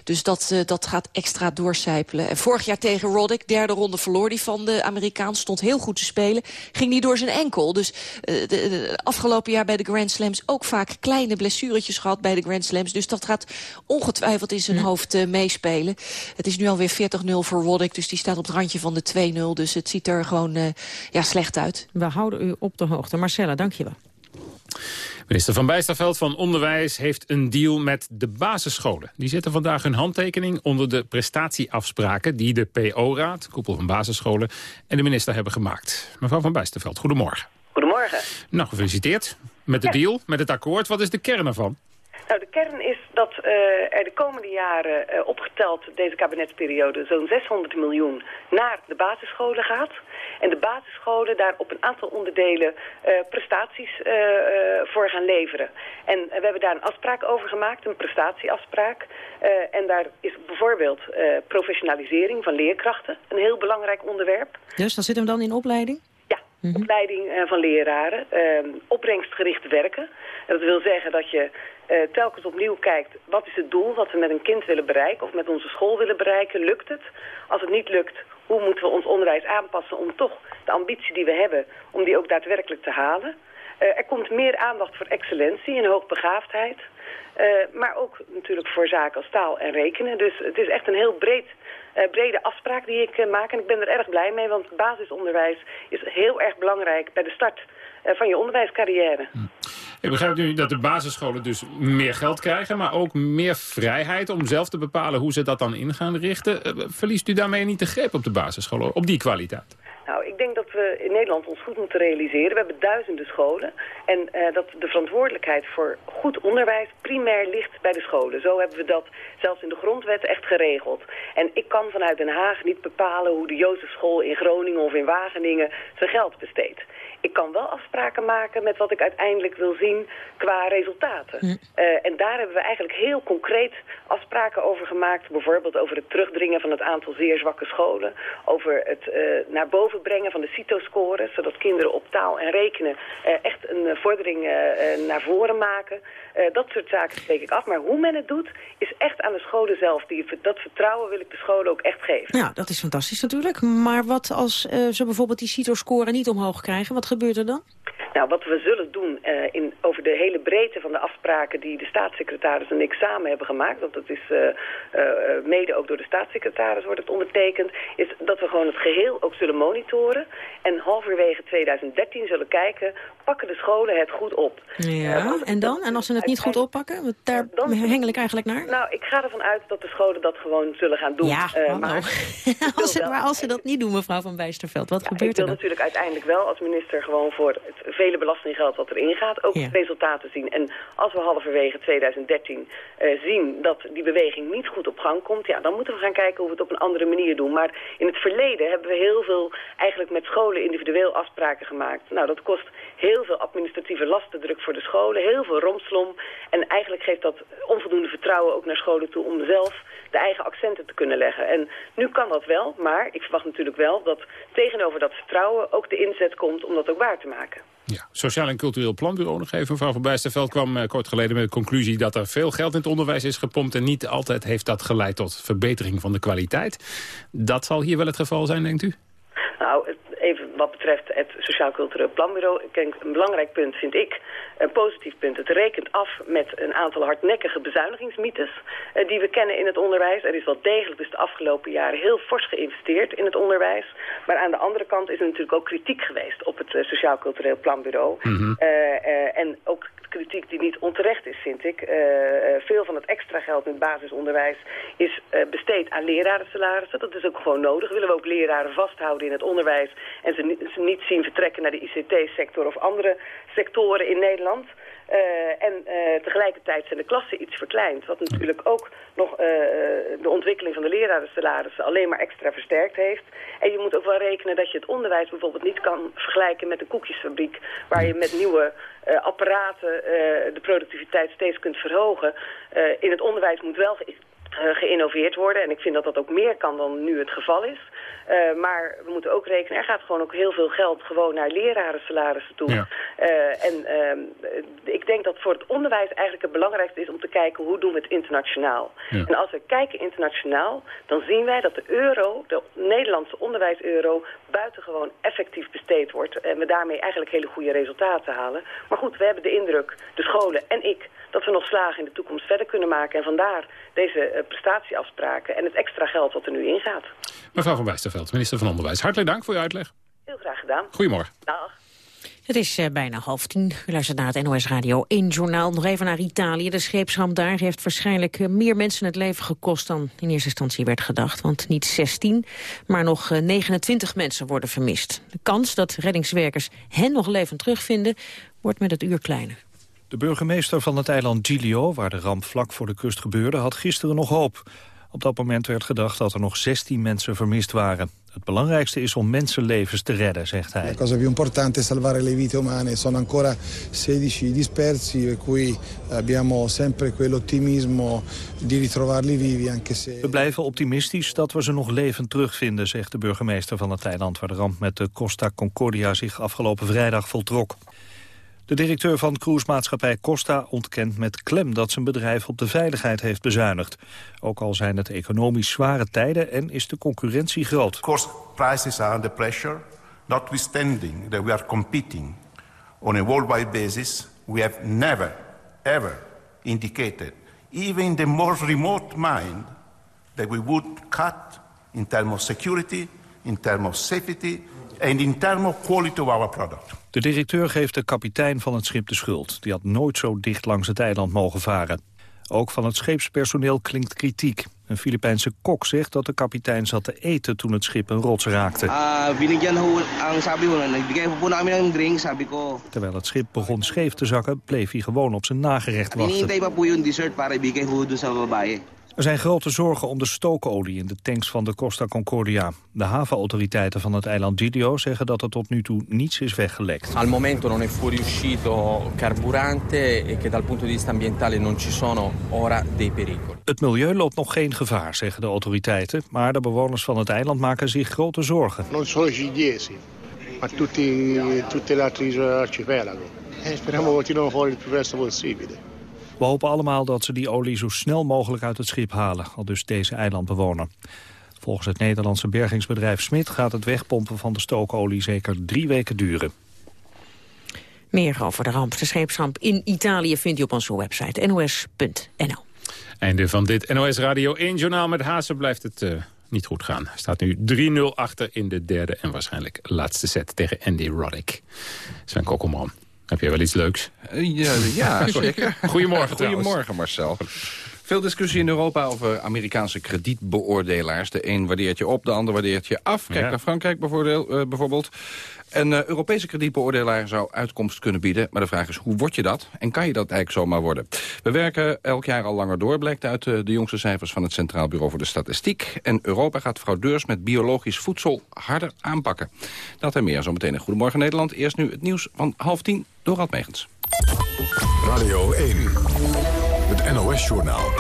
Dus dat, uh, dat gaat extra doorcijpelen. En vorig jaar tegen Roddick, derde ronde verloor hij van de Amerikaan. Stond heel goed te spelen. Ging niet door zijn enkel. Dus uh, de, de, afgelopen jaar bij de Grand Slams ook vaak kleine blessuretjes gehad bij de Grand Slams. Dus dat gaat ongetwijfeld in zijn ja. hoofd uh, meespelen. Het is nu alweer 40-0 voor Roddick. Dus die staat op het randje van de 2-0. Dus het ziet er gewoon ja, slecht uit. We houden u op de hoogte. Marcella, dank je wel. Minister Van Bijsterveld van Onderwijs heeft een deal met de basisscholen. Die zetten vandaag hun handtekening onder de prestatieafspraken... die de PO-raad, koepel van basisscholen, en de minister hebben gemaakt. Mevrouw Van Bijsterveld, goedemorgen. Goedemorgen. Nou, gefeliciteerd met de ja. deal, met het akkoord. Wat is de kern ervan? Nou, de kern is dat uh, er de komende jaren uh, opgeteld deze kabinetsperiode zo'n 600 miljoen naar de basisscholen gaat. En de basisscholen daar op een aantal onderdelen uh, prestaties voor gaan leveren. En we hebben daar een afspraak over gemaakt, een prestatieafspraak. en daar is bijvoorbeeld professionalisering van leerkrachten een heel belangrijk onderwerp. Dus dat zit hem dan in opleiding? Ja, -hmm. opleiding van leraren. opbrengstgericht werken. En dat wil zeggen dat je uh, telkens opnieuw kijkt... wat is het doel wat we met een kind willen bereiken... of met onze school willen bereiken, lukt het? Als het niet lukt, hoe moeten we ons onderwijs aanpassen... om toch de ambitie die we hebben, om die ook daadwerkelijk te halen? Uh, er komt meer aandacht voor excellentie en hoogbegaafdheid... Uh, maar ook natuurlijk voor zaken als taal en rekenen. Dus het is echt een heel breed, uh, brede afspraak die ik maak. En ik ben er erg blij mee, want basisonderwijs is heel erg belangrijk... bij de start van je onderwijscarrière. Hm. Ik begrijp nu dat de basisscholen dus meer geld krijgen... maar ook meer vrijheid om zelf te bepalen hoe ze dat dan in gaan richten. Verliest u daarmee niet de greep op de basisscholen, op die kwaliteit? Nou, ik denk dat we in Nederland ons goed moeten realiseren. We hebben duizenden scholen. En uh, dat de verantwoordelijkheid voor goed onderwijs primair ligt bij de scholen. Zo hebben we dat zelfs in de grondwet echt geregeld. En ik kan vanuit Den Haag niet bepalen hoe de Jozefschool in Groningen of in Wageningen zijn geld besteedt. Ik kan wel afspraken maken met wat ik uiteindelijk wil zien qua resultaten. Hm. Uh, en daar hebben we eigenlijk heel concreet afspraken over gemaakt. Bijvoorbeeld over het terugdringen van het aantal zeer zwakke scholen. Over het uh, naar boven brengen van de CITO-scores. Zodat kinderen op taal en rekenen uh, echt een vordering naar voren maken. dat soort zaken spreek ik af. Maar hoe men het doet is echt aan de scholen zelf. Die, dat vertrouwen wil ik de scholen ook echt geven. Ja, dat is fantastisch natuurlijk. Maar wat als ze bijvoorbeeld die CITO-score niet omhoog krijgen? Wat gebeurt er dan? Nou, wat we zullen doen uh, in, over hele breedte van de afspraken die de staatssecretaris en ik samen hebben gemaakt, want dat is uh, uh, mede ook door de staatssecretaris wordt het ondertekend, is dat we gewoon het geheel ook zullen monitoren en halverwege 2013 zullen kijken, pakken de scholen het goed op. Ja, en dan? En als ze het niet goed oppakken? Want daar dan, hengel ik eigenlijk naar. Nou, ik ga ervan uit dat de scholen dat gewoon zullen gaan doen. Ja, maar, als ze, maar als ze dat niet doen, mevrouw Van Bijsterveld, wat ja, gebeurt er dan? Ik wil natuurlijk uiteindelijk wel als minister gewoon voor het vele belastinggeld wat erin gaat, ook ja. Zien. En als we halverwege 2013 uh, zien dat die beweging niet goed op gang komt, ja, dan moeten we gaan kijken hoe we het op een andere manier doen. Maar in het verleden hebben we heel veel eigenlijk met scholen individueel afspraken gemaakt. Nou, dat kost heel veel administratieve lastendruk voor de scholen, heel veel romslom. En eigenlijk geeft dat onvoldoende vertrouwen ook naar scholen toe om zelf de eigen accenten te kunnen leggen. En nu kan dat wel, maar ik verwacht natuurlijk wel dat tegenover dat vertrouwen ook de inzet komt om dat ook waar te maken. Ja, Sociaal en Cultureel Planbureau nog even. Mevrouw van Bijsterveld kwam uh, kort geleden met de conclusie dat er veel geld in het onderwijs is gepompt en niet altijd heeft dat geleid tot verbetering van de kwaliteit. Dat zal hier wel het geval zijn, denkt u? Nou, wat betreft het Sociaal Cultureel Planbureau. Een belangrijk punt vind ik, een positief punt. Het rekent af met een aantal hardnekkige bezuinigingsmythes uh, die we kennen in het onderwijs. Er is wel degelijk dus de afgelopen jaren heel fors geïnvesteerd in het onderwijs. Maar aan de andere kant is er natuurlijk ook kritiek geweest op het uh, Sociaal Cultureel Planbureau. Mm -hmm. uh, en ook kritiek die niet onterecht is, vind ik. veel van het extra geld in het basisonderwijs is besteed aan lerarensalarissen. Dat is ook gewoon nodig. Willen we ook leraren vasthouden in het onderwijs en ze niet zien vertrekken naar de ICT-sector of andere sectoren in Nederland. Uh, en uh, tegelijkertijd zijn de klassen iets verkleind. Wat natuurlijk ook nog uh, de ontwikkeling van de lerarensalarissen alleen maar extra versterkt heeft. En je moet ook wel rekenen dat je het onderwijs bijvoorbeeld niet kan vergelijken met een koekjesfabriek. Waar je met nieuwe apparaten de productiviteit steeds kunt verhogen. in het onderwijs moet wel geïnnoveerd worden. En ik vind dat dat ook meer kan dan nu het geval is. Uh, maar we moeten ook rekenen, er gaat gewoon ook heel veel geld gewoon naar lerarensalarissen toe. Ja. Uh, en uh, ik denk dat voor het onderwijs eigenlijk het belangrijkste is om te kijken hoe doen we het internationaal. Ja. En als we kijken internationaal, dan zien wij dat de euro, de Nederlandse onderwijs-euro, buitengewoon effectief besteed wordt. En we daarmee eigenlijk hele goede resultaten halen. Maar goed, we hebben de indruk, de scholen en ik, dat we nog slagen in de toekomst verder kunnen maken. En vandaar deze prestatieafspraken en het extra geld wat er nu ingaat. Mevrouw van Bijsterveld, minister van Onderwijs. Hartelijk dank voor uw uitleg. Heel graag gedaan. Goedemorgen. Dag. Het is uh, bijna half tien. U luistert naar het NOS Radio 1 journaal. Nog even naar Italië. De scheepsramp daar heeft waarschijnlijk uh, meer mensen het leven gekost... dan in eerste instantie werd gedacht. Want niet 16, maar nog uh, 29 mensen worden vermist. De kans dat reddingswerkers hen nog levend terugvinden... wordt met het uur kleiner. De burgemeester van het eiland Giglio, waar de ramp vlak voor de kust gebeurde, had gisteren nog hoop. Op dat moment werd gedacht dat er nog 16 mensen vermist waren. Het belangrijkste is om mensenlevens te redden, zegt hij. La cosa più importante è salvare le vite umane. Sono ancora 16 dispersi, per cui abbiamo sempre quell'ottimismo di ritrovarli vivi, anche se... We blijven optimistisch dat we ze nog levend terugvinden, zegt de burgemeester van het eiland... waar de ramp met de Costa Concordia zich afgelopen vrijdag voltrok. De directeur van cruisemaatschappij Costa ontkent met klem dat zijn bedrijf op de veiligheid heeft bezuinigd. Ook al zijn het economisch zware tijden en is de concurrentie groot. Course, prices are under pressure, notwithstanding that we are competing on a worldwide basis. We have never, ever indicated, even in the most remote mind, that we would cut in terms of security, in terms of safety, and in terms of quality of our product. De directeur geeft de kapitein van het schip de schuld. Die had nooit zo dicht langs het eiland mogen varen. Ook van het scheepspersoneel klinkt kritiek. Een Filipijnse kok zegt dat de kapitein zat te eten toen het schip een rots raakte. Terwijl het schip begon scheef te zakken, bleef hij gewoon op zijn nagerecht wachten. Er zijn grote zorgen om de stookolie in de tanks van de Costa Concordia. De havenautoriteiten van het eiland Giglio zeggen dat er tot nu toe niets is weggelekt. Al momento non è fuoriuscito carburante e che dal punto di vista ambientale non ci sono ora dei pericoli. Het milieu loopt nog geen gevaar, zeggen de autoriteiten. Maar de bewoners van het eiland maken zich grote zorgen. Non solo Gigliesi, ma tutti, tutte le altre isole dell'arcipelago. E speriamo che tirino fuori il più presto possibile. We hopen allemaal dat ze die olie zo snel mogelijk uit het schip halen, al dus deze eilandbewoner. Volgens het Nederlandse bergingsbedrijf Smit gaat het wegpompen van de stookolie zeker drie weken duren. Meer over de ramp, de scheepsramp in Italië... vindt u op onze website nos.nl. Einde van dit NOS Radio 1-journaal met Hazen blijft het... Uh, niet goed gaan. Hij staat nu 3-0 achter in de derde en waarschijnlijk laatste set tegen Andy Roddick. Sven Kokkelman, heb jij wel iets leuks? Uh, ja, ja zeker. Goedemorgen Goedemorgen Marcel. Veel discussie in Europa over Amerikaanse kredietbeoordelaars. De een waardeert je op, de ander waardeert je af. Kijk naar Frankrijk bijvoorbeeld. bijvoorbeeld. Een uh, Europese kredietbeoordelaar zou uitkomst kunnen bieden. Maar de vraag is, hoe word je dat? En kan je dat eigenlijk zomaar worden? We werken elk jaar al langer door, blijkt uit uh, de jongste cijfers van het Centraal Bureau voor de Statistiek. En Europa gaat fraudeurs met biologisch voedsel harder aanpakken. Dat en meer zometeen in Goedemorgen Nederland. Eerst nu het nieuws van half tien door Rad Megens. Radio 1, het NOS-journaal.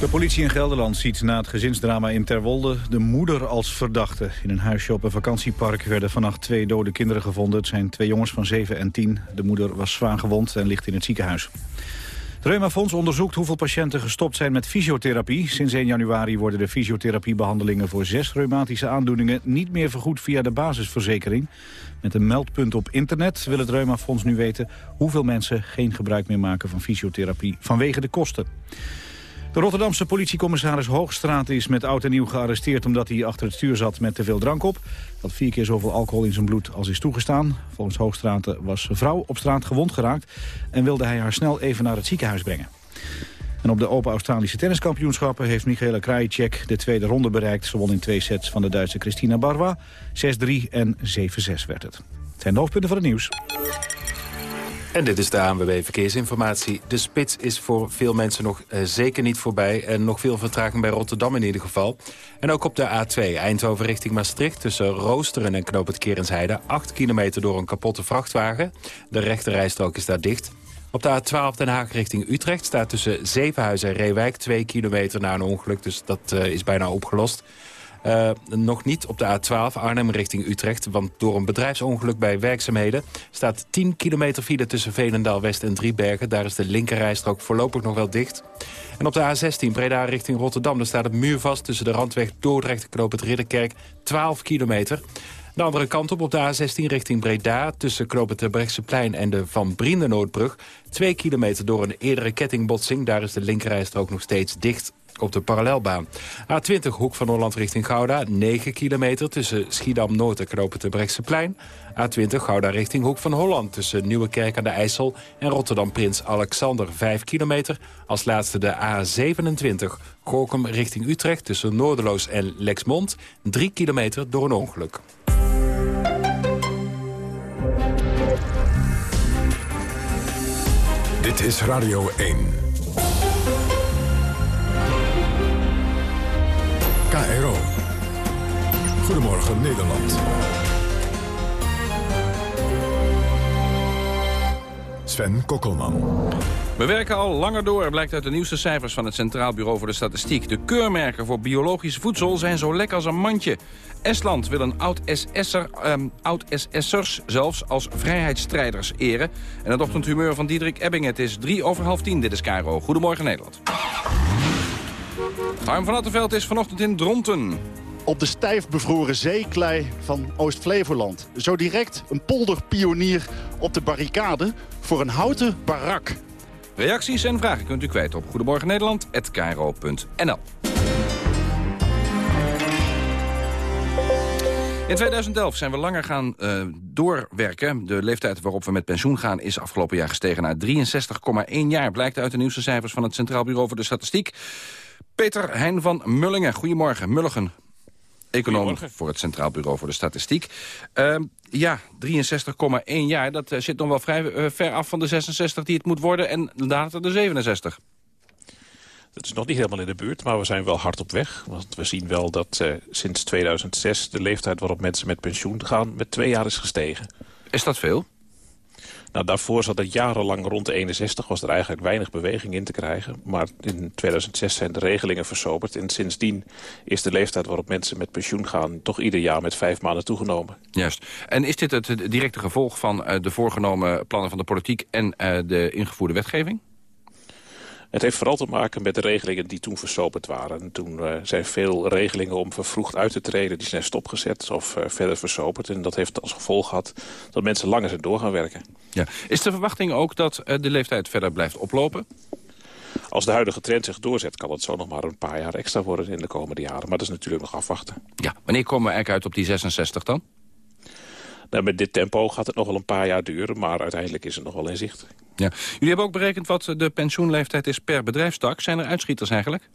De politie in Gelderland ziet na het gezinsdrama in Terwolde de moeder als verdachte. In een huisje op een vakantiepark werden vannacht twee dode kinderen gevonden. Het zijn twee jongens van 7 en 10. De moeder was zwaar gewond en ligt in het ziekenhuis. Het Reumafonds onderzoekt hoeveel patiënten gestopt zijn met fysiotherapie. Sinds 1 januari worden de fysiotherapiebehandelingen voor zes reumatische aandoeningen niet meer vergoed via de basisverzekering. Met een meldpunt op internet wil het Reumafonds nu weten hoeveel mensen geen gebruik meer maken van fysiotherapie vanwege de kosten. De Rotterdamse politiecommissaris Hoogstraat is met oud en nieuw gearresteerd... omdat hij achter het stuur zat met te veel drank op. Had vier keer zoveel alcohol in zijn bloed als is toegestaan. Volgens Hoogstraat was een vrouw op straat gewond geraakt... en wilde hij haar snel even naar het ziekenhuis brengen. En op de Open Australische Tenniskampioenschappen heeft Michaela Krajicek de tweede ronde bereikt. Ze won in twee sets van de Duitse Christina Barwa. 6-3 en 7-6 werd het. Het zijn de hoofdpunten van het nieuws. En dit is de ANWB Verkeersinformatie. De spits is voor veel mensen nog uh, zeker niet voorbij. En nog veel vertraging bij Rotterdam in ieder geval. En ook op de A2 Eindhoven richting Maastricht... tussen Roosteren en Knoop het Kerensheide. 8 kilometer door een kapotte vrachtwagen. De rechterrijstrook is daar dicht. Op de A12 Den Haag richting Utrecht staat tussen Zevenhuizen en Reewijk... 2 kilometer na een ongeluk, dus dat uh, is bijna opgelost. Uh, nog niet op de A12 Arnhem richting Utrecht. Want door een bedrijfsongeluk bij werkzaamheden... staat 10 kilometer file tussen Veenendaal-West en Driebergen. Daar is de linkerrijstrook voorlopig nog wel dicht. En op de A16 Breda richting Rotterdam... daar staat het muur vast tussen de randweg Dordrecht en Knoop het Ridderkerk. 12 kilometer. De andere kant op, op de A16 richting Breda... tussen Knoop plein en de Van Briendenoordbrug. 2 kilometer door een eerdere kettingbotsing. Daar is de linkerrijstrook nog steeds dicht op de parallelbaan. A20 Hoek van Holland richting Gouda, 9 kilometer tussen Schiedam-Noord en Knopen Brechtseplein. A20 Gouda richting Hoek van Holland tussen Nieuwekerk aan de IJssel en Rotterdam-Prins Alexander, 5 kilometer. Als laatste de A27 Gorkum richting Utrecht tussen Noorderloos en Lexmond, 3 kilometer door een ongeluk. Dit is Radio 1. KRO. Goedemorgen Nederland. Sven Kokkelman. We werken al langer door, blijkt uit de nieuwste cijfers van het Centraal Bureau voor de Statistiek. De keurmerken voor biologisch voedsel zijn zo lek als een mandje. Estland wil een oud-SS'er, um, oud-SS'ers zelfs als vrijheidsstrijders eren. En het ochtendhumeur van Diederik Ebbing, het is drie over half tien, dit is Cairo. Goedemorgen Nederland. Harm van Attenveld is vanochtend in Dronten. Op de stijf bevroren zeeklei van Oost-Flevoland. Zo direct een polderpionier op de barricade voor een houten barak. Reacties en vragen kunt u kwijt op Goedemorgen Nederland@kro.nl. In 2011 zijn we langer gaan uh, doorwerken. De leeftijd waarop we met pensioen gaan is afgelopen jaar gestegen naar 63,1 jaar. Blijkt uit de nieuwste cijfers van het Centraal Bureau voor de Statistiek. Peter Hein van Mullingen. Goedemorgen, Mulligen. Econoom voor het Centraal Bureau voor de Statistiek. Uh, ja, 63,1 jaar, dat uh, zit nog wel vrij uh, ver af van de 66 die het moet worden... en later de 67. Dat is nog niet helemaal in de buurt, maar we zijn wel hard op weg. Want we zien wel dat uh, sinds 2006 de leeftijd waarop mensen met pensioen gaan... met twee jaar is gestegen. Is dat veel? Nou, daarvoor zat het jarenlang rond de 61, was er eigenlijk weinig beweging in te krijgen. Maar in 2006 zijn de regelingen versoberd. En sindsdien is de leeftijd waarop mensen met pensioen gaan... toch ieder jaar met vijf maanden toegenomen. Juist. En is dit het directe gevolg van uh, de voorgenomen plannen van de politiek... en uh, de ingevoerde wetgeving? Het heeft vooral te maken met de regelingen die toen versoberd waren. En toen uh, zijn veel regelingen om vervroegd uit te treden... die zijn stopgezet of uh, verder versoberd. En dat heeft als gevolg gehad dat mensen langer zijn door gaan werken. Ja. Is de verwachting ook dat uh, de leeftijd verder blijft oplopen? Als de huidige trend zich doorzet, kan het zo nog maar een paar jaar extra worden in de komende jaren. Maar dat is natuurlijk nog afwachten. Ja, wanneer komen we eigenlijk uit op die 66 dan? Nou, met dit tempo gaat het nog wel een paar jaar duren, maar uiteindelijk is het nog wel in zicht. Ja. Jullie hebben ook berekend wat de pensioenleeftijd is per bedrijfstak. Zijn er uitschieters eigenlijk?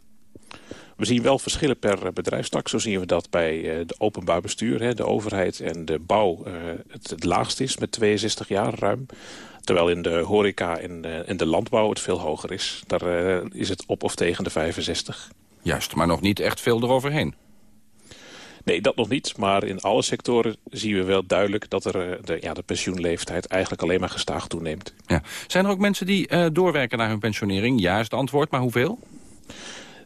We zien wel verschillen per bedrijfstak. Zo zien we dat bij de openbaar bestuur, de overheid en de bouw het, het laagst is met 62 jaar ruim. Terwijl in de horeca en, in de landbouw het veel hoger is. Daar is het op of tegen de 65. Juist, maar nog niet echt veel eroverheen. Nee, dat nog niet. Maar in alle sectoren zien we wel duidelijk dat er, de, ja, de pensioenleeftijd eigenlijk alleen maar gestaag toeneemt. Ja. Zijn er ook mensen die uh, doorwerken naar hun pensionering? Ja is het antwoord, maar hoeveel?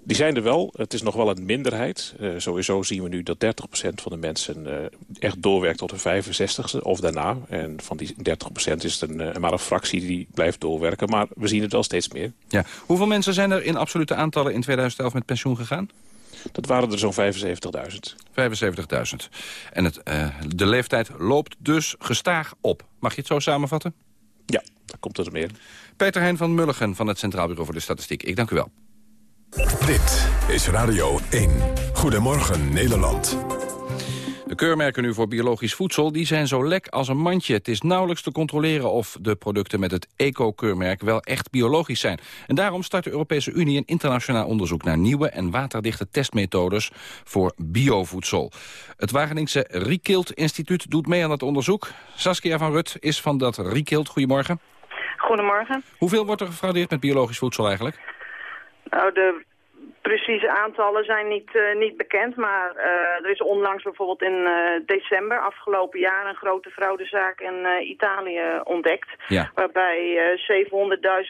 Die zijn er wel. Het is nog wel een minderheid. Uh, sowieso zien we nu dat 30% van de mensen uh, echt doorwerkt tot de 65ste of daarna. En van die 30% is het een, uh, maar een fractie die blijft doorwerken. Maar we zien het wel steeds meer. Ja. Hoeveel mensen zijn er in absolute aantallen in 2011 met pensioen gegaan? Dat waren er zo'n 75.000. 75.000. En het, de leeftijd loopt dus gestaag op. Mag je het zo samenvatten? Ja, daar komt het er meer. Peter Heijn van Mulligen van het Centraal Bureau voor de Statistiek. Ik dank u wel. Dit is Radio 1. Goedemorgen Nederland. De keurmerken nu voor biologisch voedsel die zijn zo lek als een mandje. Het is nauwelijks te controleren of de producten met het eco-keurmerk wel echt biologisch zijn. En daarom start de Europese Unie een internationaal onderzoek naar nieuwe en waterdichte testmethodes voor biovoedsel. Het Wageningse Riekild Instituut doet mee aan dat onderzoek. Saskia van Rut is van dat Riekild. Goedemorgen. Goedemorgen. Hoeveel wordt er gefraudeerd met biologisch voedsel eigenlijk? Nou, de precieze aantallen zijn niet, uh, niet bekend, maar uh, er is onlangs bijvoorbeeld in uh, december afgelopen jaar een grote fraudezaak in Italië ontdekt. Ja. Waarbij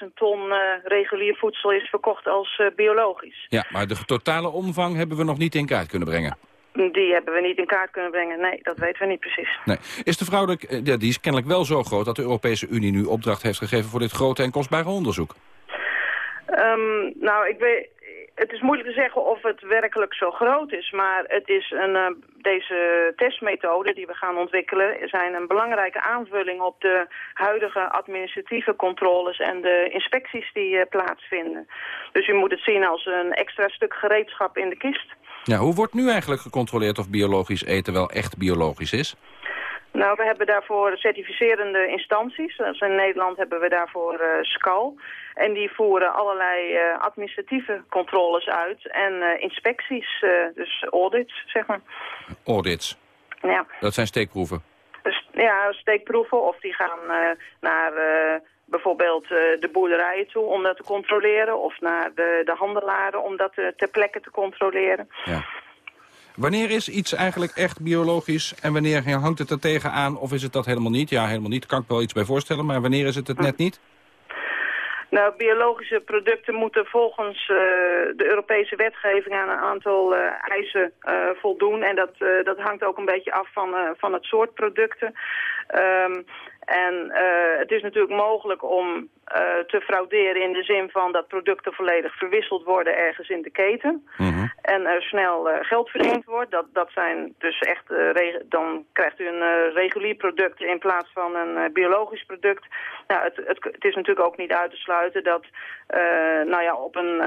700.000 ton regulier voedsel is verkocht als biologisch. Ja, maar de totale omvang hebben we nog niet in kaart kunnen brengen. Die hebben we niet in kaart kunnen brengen. Nee, dat weten we niet precies. Nee. Is de fraude, ja, die is kennelijk wel zo groot dat de Europese Unie nu opdracht heeft gegeven voor dit grote en kostbare onderzoek. Um, nou, ik weet, het is moeilijk te zeggen of het werkelijk zo groot is, maar het is een, uh, deze testmethoden die we gaan ontwikkelen zijn een belangrijke aanvulling op de huidige administratieve controles en de inspecties die uh, plaatsvinden. Dus u moet het zien als een extra stuk gereedschap in de kist. Ja, hoe wordt nu eigenlijk gecontroleerd of biologisch eten wel echt biologisch is? Nou, we hebben daarvoor certificerende instanties. Dus in Nederland hebben we daarvoor uh, SCAL. En die voeren allerlei uh, administratieve controles uit en uh, inspecties, dus audits, zeg maar. Audits? Ja. Dat zijn steekproeven? Dus, ja, steekproeven of die gaan naar bijvoorbeeld de boerderijen toe om dat te controleren... of naar de, de handelaren om dat ter plekke te controleren. Ja. Wanneer is iets eigenlijk echt biologisch en wanneer hangt het er tegenaan of is het dat helemaal niet? Ja, helemaal niet, kan ik wel iets bij voorstellen, maar wanneer is het het net niet? Nou, biologische producten moeten volgens uh, de Europese wetgeving aan een aantal uh, eisen uh, voldoen. En dat, dat hangt ook een beetje af van, van het soort producten. Um, en het is natuurlijk mogelijk om te frauderen in de zin van dat producten volledig verwisseld worden ergens in de keten. Mm -hmm. En er snel uh, geld verdiend wordt. Dat, dat zijn dus echt, uh, dan krijgt u een regulier product in plaats van een biologisch product. Nou, het, het, is natuurlijk ook niet uit te sluiten dat nou ja, op een,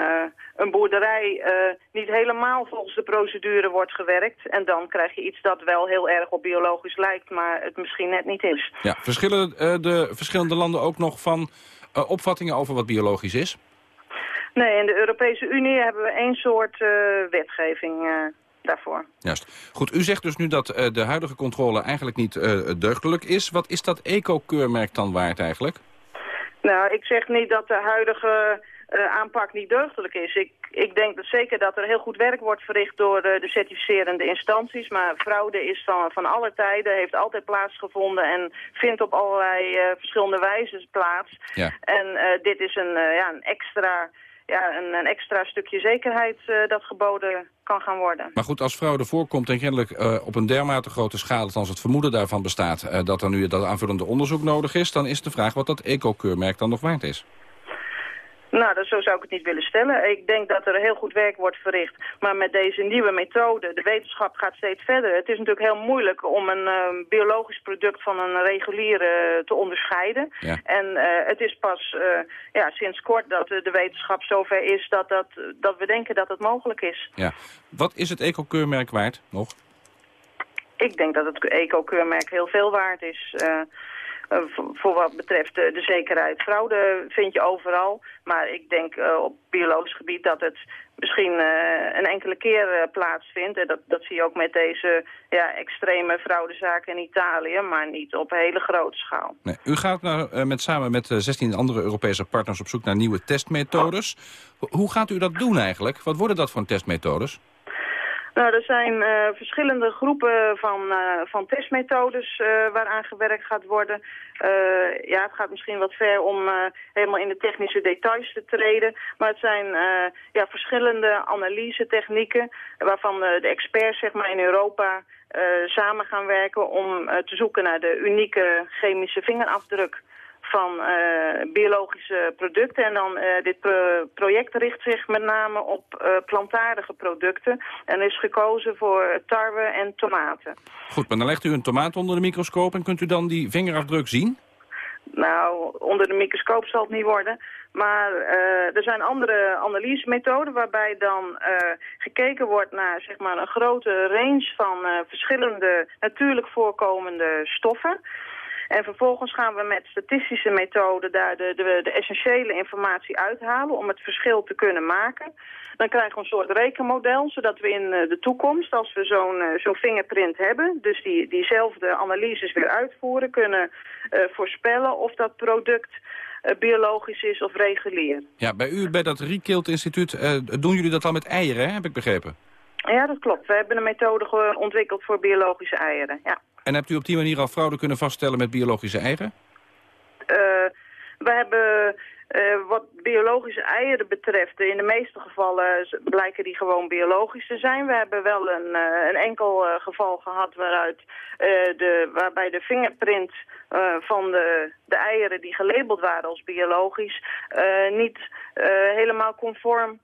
een boerderij niet helemaal volgens de procedure wordt gewerkt. En dan krijg je iets dat wel heel erg op biologisch lijkt, maar het misschien net niet is. Ja, verschillen de verschillende landen ook nog van opvattingen over wat biologisch is? Nee, in de Europese Unie hebben we één soort uh, wetgeving uh, daarvoor. Juist. Goed, u zegt dus nu dat de huidige controle eigenlijk niet deugdelijk is. Wat is dat eco-keurmerk dan waard eigenlijk? Nou, ik zeg niet dat de huidige uh, aanpak niet deugdelijk is. Ik, ik denk dat zeker dat er heel goed werk wordt verricht door uh, de certificerende instanties. Maar fraude is van, van alle tijden, heeft altijd plaatsgevonden en vindt op allerlei uh, verschillende wijzes plaats. Ja. En dit is een, ja, een extra... Ja, een, extra stukje zekerheid dat geboden kan gaan worden. Maar goed, als fraude voorkomt en kennelijk op een dermate grote schaal... als het vermoeden daarvan bestaat dat er nu dat aanvullende onderzoek nodig is... dan is de vraag wat dat eco-keurmerk dan nog waard is. Nou, dat, zo zou ik het niet willen stellen. Ik denk dat er heel goed werk wordt verricht. Maar met deze nieuwe methode, de wetenschap gaat steeds verder. Het is natuurlijk heel moeilijk om een uh, biologisch product van een reguliere uh, te onderscheiden. Ja. En uh, het is pas ja, sinds kort dat de wetenschap zover is dat, dat, dat we denken dat het mogelijk is. Ja. Wat is het eco-keurmerk waard nog? Ik denk dat het eco-keurmerk heel veel waard is. Uh, voor wat betreft de zekerheid. Fraude vind je overal, maar ik denk uh, op biologisch gebied dat het misschien een enkele keer plaatsvindt. En dat, dat zie je ook met deze ja, extreme fraudezaken in Italië, maar niet op hele grote schaal. Nee, u gaat nou, met, samen met 16 andere Europese partners op zoek naar nieuwe testmethodes. Hoe gaat u dat doen eigenlijk? Wat worden dat voor testmethodes? Nou, er zijn uh, verschillende groepen van, uh, van testmethodes uh, waaraan gewerkt gaat worden. ja, het gaat misschien wat ver om helemaal in de technische details te treden. Maar het zijn ja, verschillende analyse-technieken waarvan de experts zeg maar, in Europa samen gaan werken om te zoeken naar de unieke chemische vingerafdruk van uh, biologische producten. En dan uh, dit pro project richt zich met name op uh, plantaardige producten. En is gekozen voor tarwe en tomaten. Goed, maar dan legt u een tomaat onder de microscoop en kunt u dan die vingerafdruk zien? Nou, onder de microscoop zal het niet worden. Maar uh, er zijn andere analysemethoden waarbij dan uh, gekeken wordt naar zeg maar, een grote range van uh, verschillende natuurlijk voorkomende stoffen. En vervolgens gaan we met statistische methoden daar de, de, de essentiële informatie uithalen om het verschil te kunnen maken. Dan krijgen we een soort rekenmodel, zodat we in de toekomst, als we zo'n zo'n fingerprint hebben, dus die, diezelfde analyses weer uitvoeren, kunnen uh, voorspellen of dat product uh, biologisch is of regulier. Ja, bij u, bij dat Riekilt Instituut, uh, doen jullie dat al met eieren, hè? heb ik begrepen? Ja, dat klopt. We hebben een methode ontwikkeld voor biologische eieren, ja. En hebt u op die manier al fraude kunnen vaststellen met biologische eieren? Uh, we hebben, uh, wat biologische eieren betreft, in de meeste gevallen blijken die gewoon biologisch te zijn. We hebben wel een, uh, een enkel geval gehad waaruit, de, waarbij de fingerprint van de, de eieren die gelabeld waren als biologisch niet helemaal conform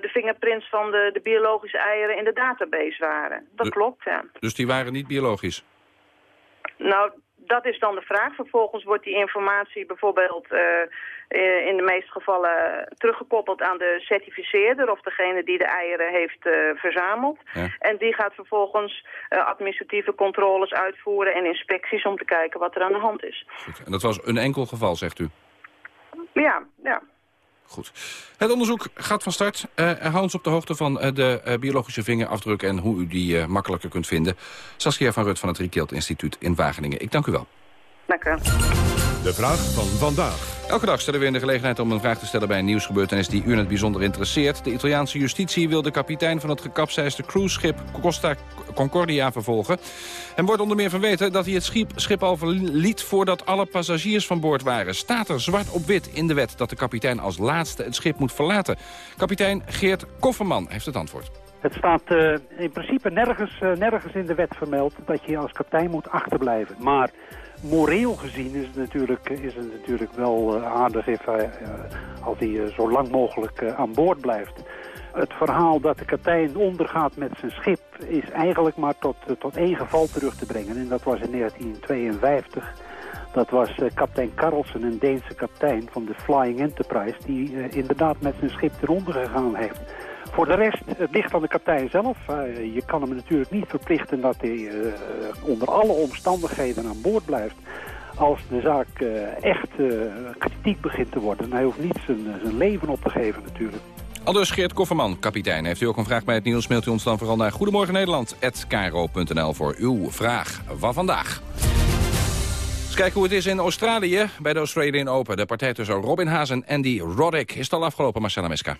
de fingerprints van de, de biologische eieren in de database waren. Dat de, klopt, ja. Dus die waren niet biologisch? Nou, dat is dan de vraag. Vervolgens wordt die informatie bijvoorbeeld uh, in de meeste gevallen teruggekoppeld aan de certificeerder of degene die de eieren heeft uh, verzameld. Ja. En die gaat vervolgens administratieve controles uitvoeren en inspecties om te kijken wat er aan de hand is. Goed. En dat was een enkel geval, zegt u? Ja, ja. Goed. Het onderzoek gaat van start. Uh, hou ons op de hoogte van uh, de uh, biologische vingerafdruk... en hoe u die makkelijker kunt vinden. Saskia van Rut van het Riekielt Instituut in Wageningen. Ik dank u wel. Dank u. De vraag van vandaag. Elke dag stellen we in de gelegenheid om een vraag te stellen bij een nieuwsgebeurtenis die u in het bijzonder interesseert. De Italiaanse justitie wil de kapitein van het gekapseisde cruiseschip Costa Concordia vervolgen. En wordt onder meer verweten dat hij het schip, schip al verliet voordat alle passagiers van boord waren. Staat er zwart op wit in de wet dat de kapitein als laatste het schip moet verlaten? Kapitein Geert Kofferman heeft het antwoord. Het staat uh, in principe nergens, uh, nergens in de wet vermeld dat je als kapitein moet achterblijven. Maar moreel gezien is het natuurlijk, is het natuurlijk wel uh, aardig hij, als hij zo lang mogelijk aan boord blijft. Het verhaal dat de kapitein ondergaat met zijn schip is eigenlijk maar tot, tot één geval terug te brengen. En dat was in 1952. Dat was kapitein Carlsen, een Deense kapitein van de Flying Enterprise... die inderdaad met zijn schip eronder gegaan heeft. Voor de rest, het ligt aan de kapitein zelf. Uh, je kan hem natuurlijk niet verplichten dat hij onder alle omstandigheden aan boord blijft. Als de zaak echt kritiek begint te worden. hij hoeft niet zijn, zijn leven op te geven natuurlijk. Aldus Geert Kofferman, kapitein. Heeft u ook een vraag bij het nieuws, mailt u ons dan vooral naar Goedemorgen Nederland@kro.nl voor uw vraag van vandaag. Eens kijken hoe het is in Australië bij de Australian Open. De partij tussen Robin Haas en Andy Roddick. Is het al afgelopen, Marcella Meska?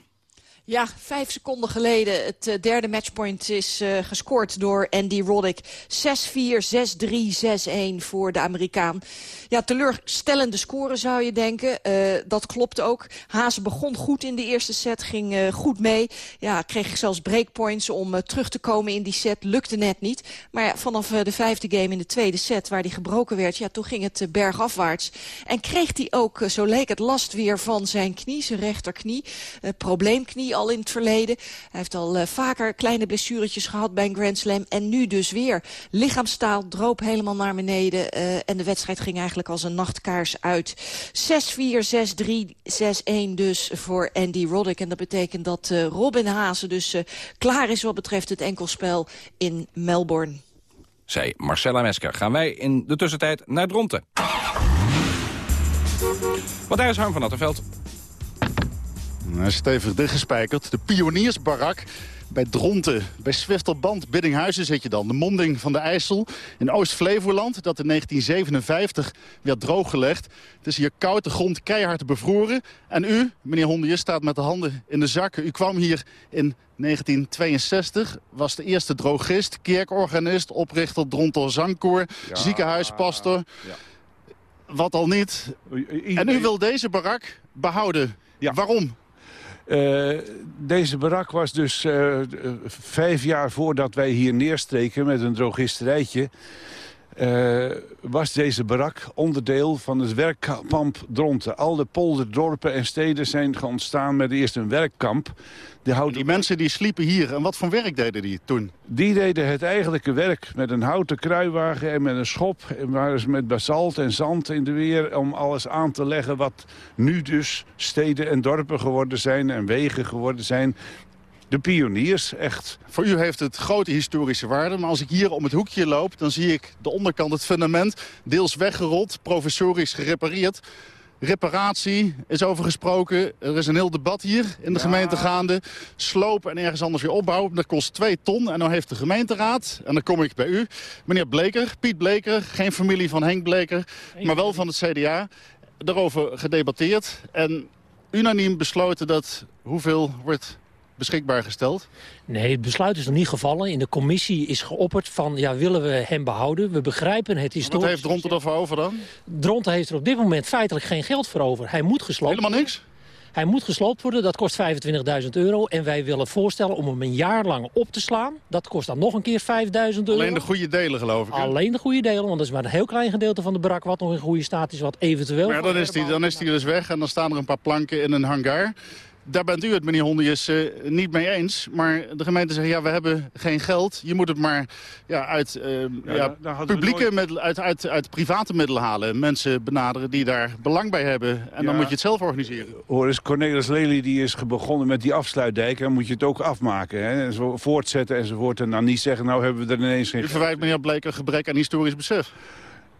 Ja, vijf seconden geleden. Het uh, derde matchpoint is uh, gescoord door Andy Roddick. 6-4, 6-3, 6-1 voor de Amerikaan. Ja, teleurstellende score zou je denken. Uh, dat klopt ook. Hazen begon goed in de eerste set, ging goed mee. Ja, kreeg zelfs breakpoints om terug te komen in die set. Lukte net niet. Maar ja, vanaf de vijfde game in de tweede set, waar die gebroken werd... ja, toen ging het bergafwaarts. En kreeg hij ook, zo leek het, last weer van zijn knie, zijn rechterknie. probleemknie al in het verleden. Hij heeft al uh, vaker kleine blessuretjes gehad bij een Grand Slam. En nu dus weer. Lichaamstaal droop helemaal naar beneden. Uh, en de wedstrijd ging eigenlijk als een nachtkaars uit. 6-4, 6-3, 6-1 dus voor Andy Roddick. En dat betekent dat uh, Robin Haase dus klaar is wat betreft het enkelspel in Melbourne. Zij Marcella Mesker. Gaan wij in de tussentijd naar Dronten. Wat daar is Harm van Attenveld. Stevig dichtgespijkerd. De pioniersbarak bij Dronten. Bij Zwifterband Biddinghuizen zit je dan. De monding van de IJssel in Oost-Flevoland... dat in 1957 werd drooggelegd. Het is hier koud, de grond keihard bevroren. En u, meneer Hondier, staat met de handen in de zakken. U kwam hier in 1962, was de eerste drogist, kerkorganist... oprichter Dronter Zangkoor, ja, ziekenhuispastor... Ja. Wat al niet. En u wil deze barak behouden. Ja. Waarom? Uh, deze barak was dus uh, vijf jaar voordat wij hier neerstreken met een drogisterijtje... Uh, was deze barak onderdeel van het werkkamp Dronten. Al de polderdorpen en steden zijn ontstaan met eerst een werkkamp. Die, die mensen die sliepen hier. En wat voor werk deden die toen? Die deden het eigenlijke werk met een houten kruiwagen en met een schop. En waren ze met basalt en zand in de weer om alles aan te leggen... wat nu dus steden en dorpen geworden zijn en wegen geworden zijn de pioniers, echt. Voor u heeft het grote historische waarde. Maar als ik hier om het hoekje loop, dan zie ik de onderkant, het fundament... deels weggerold, professorisch gerepareerd. Reparatie is over gesproken. Er is een heel debat hier in de gemeente gaande. Slopen en ergens anders weer opbouwen. Dat kost twee ton. En dan heeft de gemeenteraad, en dan kom ik bij u... meneer Bleker, Piet Bleker, geen familie van Henk Bleker... maar wel van het CDA, daarover gedebatteerd. En unaniem besloten dat hoeveel wordt beschikbaar gesteld? Nee, het besluit is nog niet gevallen. In de commissie is geopperd van, ja, willen we hem behouden? We begrijpen het historisch... Wat heeft Dronten ervoor over dan? Dronten heeft er op dit moment feitelijk geen geld voor over. Hij moet gesloopt Helemaal niks? Hij moet gesloopt worden, dat kost 25.000 euro. En wij willen voorstellen om hem een jaar lang op te slaan. Dat kost dan nog een keer 5.000 euro. Alleen de goede delen, geloof ik. Alleen de goede delen, want dat is maar een heel klein gedeelte van de brak... wat nog in goede staat is, wat eventueel... Maar dan is, die, dan is die dus weg en dan staan er een paar planken in een hangar daar bent u het, meneer Hondius, uh, niet mee eens. Maar de gemeente zegt, ja, we hebben geen geld. Je moet het maar ja, uit, uh, ja, ja publieke nooit... middelen, uit, uit, uit private middelen halen. Mensen benaderen die daar belang bij hebben. En dan moet je het zelf organiseren. Hoor eens, Cornelis Lely die is begonnen met die afsluitdijk. Dan moet je het ook afmaken. Hè? En zo voortzetten enzovoort. En dan niet zeggen, nou hebben we er ineens geen... U verwijt meneer Bleek gebrek aan historisch besef.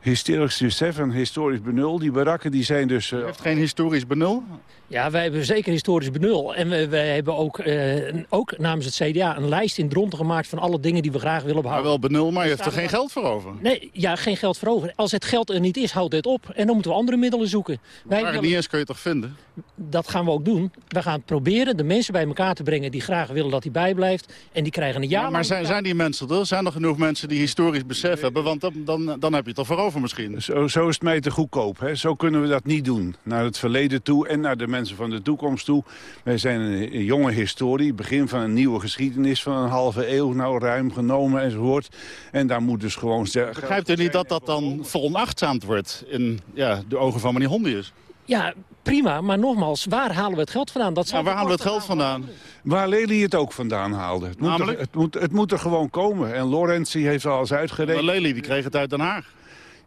Historisch besef en historisch benul. Die barakken die zijn dus... Uh... heeft geen historisch benul? Ja, wij hebben zeker historisch benul. En we, wij hebben ook, uh, ook namens het CDA een lijst in dronten gemaakt... van alle dingen die we graag willen behouden. Maar wel benul, maar je heeft er geen geld voor over? Nee, ja, geen geld voor over. Als het geld er niet is, houdt dit op. En dan moeten we andere middelen zoeken. Maar wij, niet eens kun je toch vinden? Dat gaan we ook doen. We gaan proberen de mensen bij elkaar te brengen... die graag willen dat hij bijblijft. En die krijgen een jaar Maar, maar zijn, zijn die mensen er? Zijn er genoeg mensen die historisch besef hebben? Want dan, dan, dan heb je het er voor over misschien. Zo, zo is het mij te goedkoop. Hè? Zo kunnen we dat niet doen. Naar het verleden toe en naar de mensen van de toekomst toe. Wij zijn een, jonge historie, begin van een nieuwe geschiedenis van een halve eeuw, nou ruim genomen enzovoort. En daar moet dus gewoon... Begrijpt u niet dat dat dan veronachtzaamd wordt in ja, de ogen van meneer Hondius? Ja, prima. Maar nogmaals, waar halen we het geld vandaan? Dat waar halen we het geld vandaan? Waar Lely het ook vandaan haalde. Het moet, er, het, moet, het moet er gewoon komen. En Lorenzi heeft al eens uitgerekend. Maar Lely die kreeg het uit Den Haag.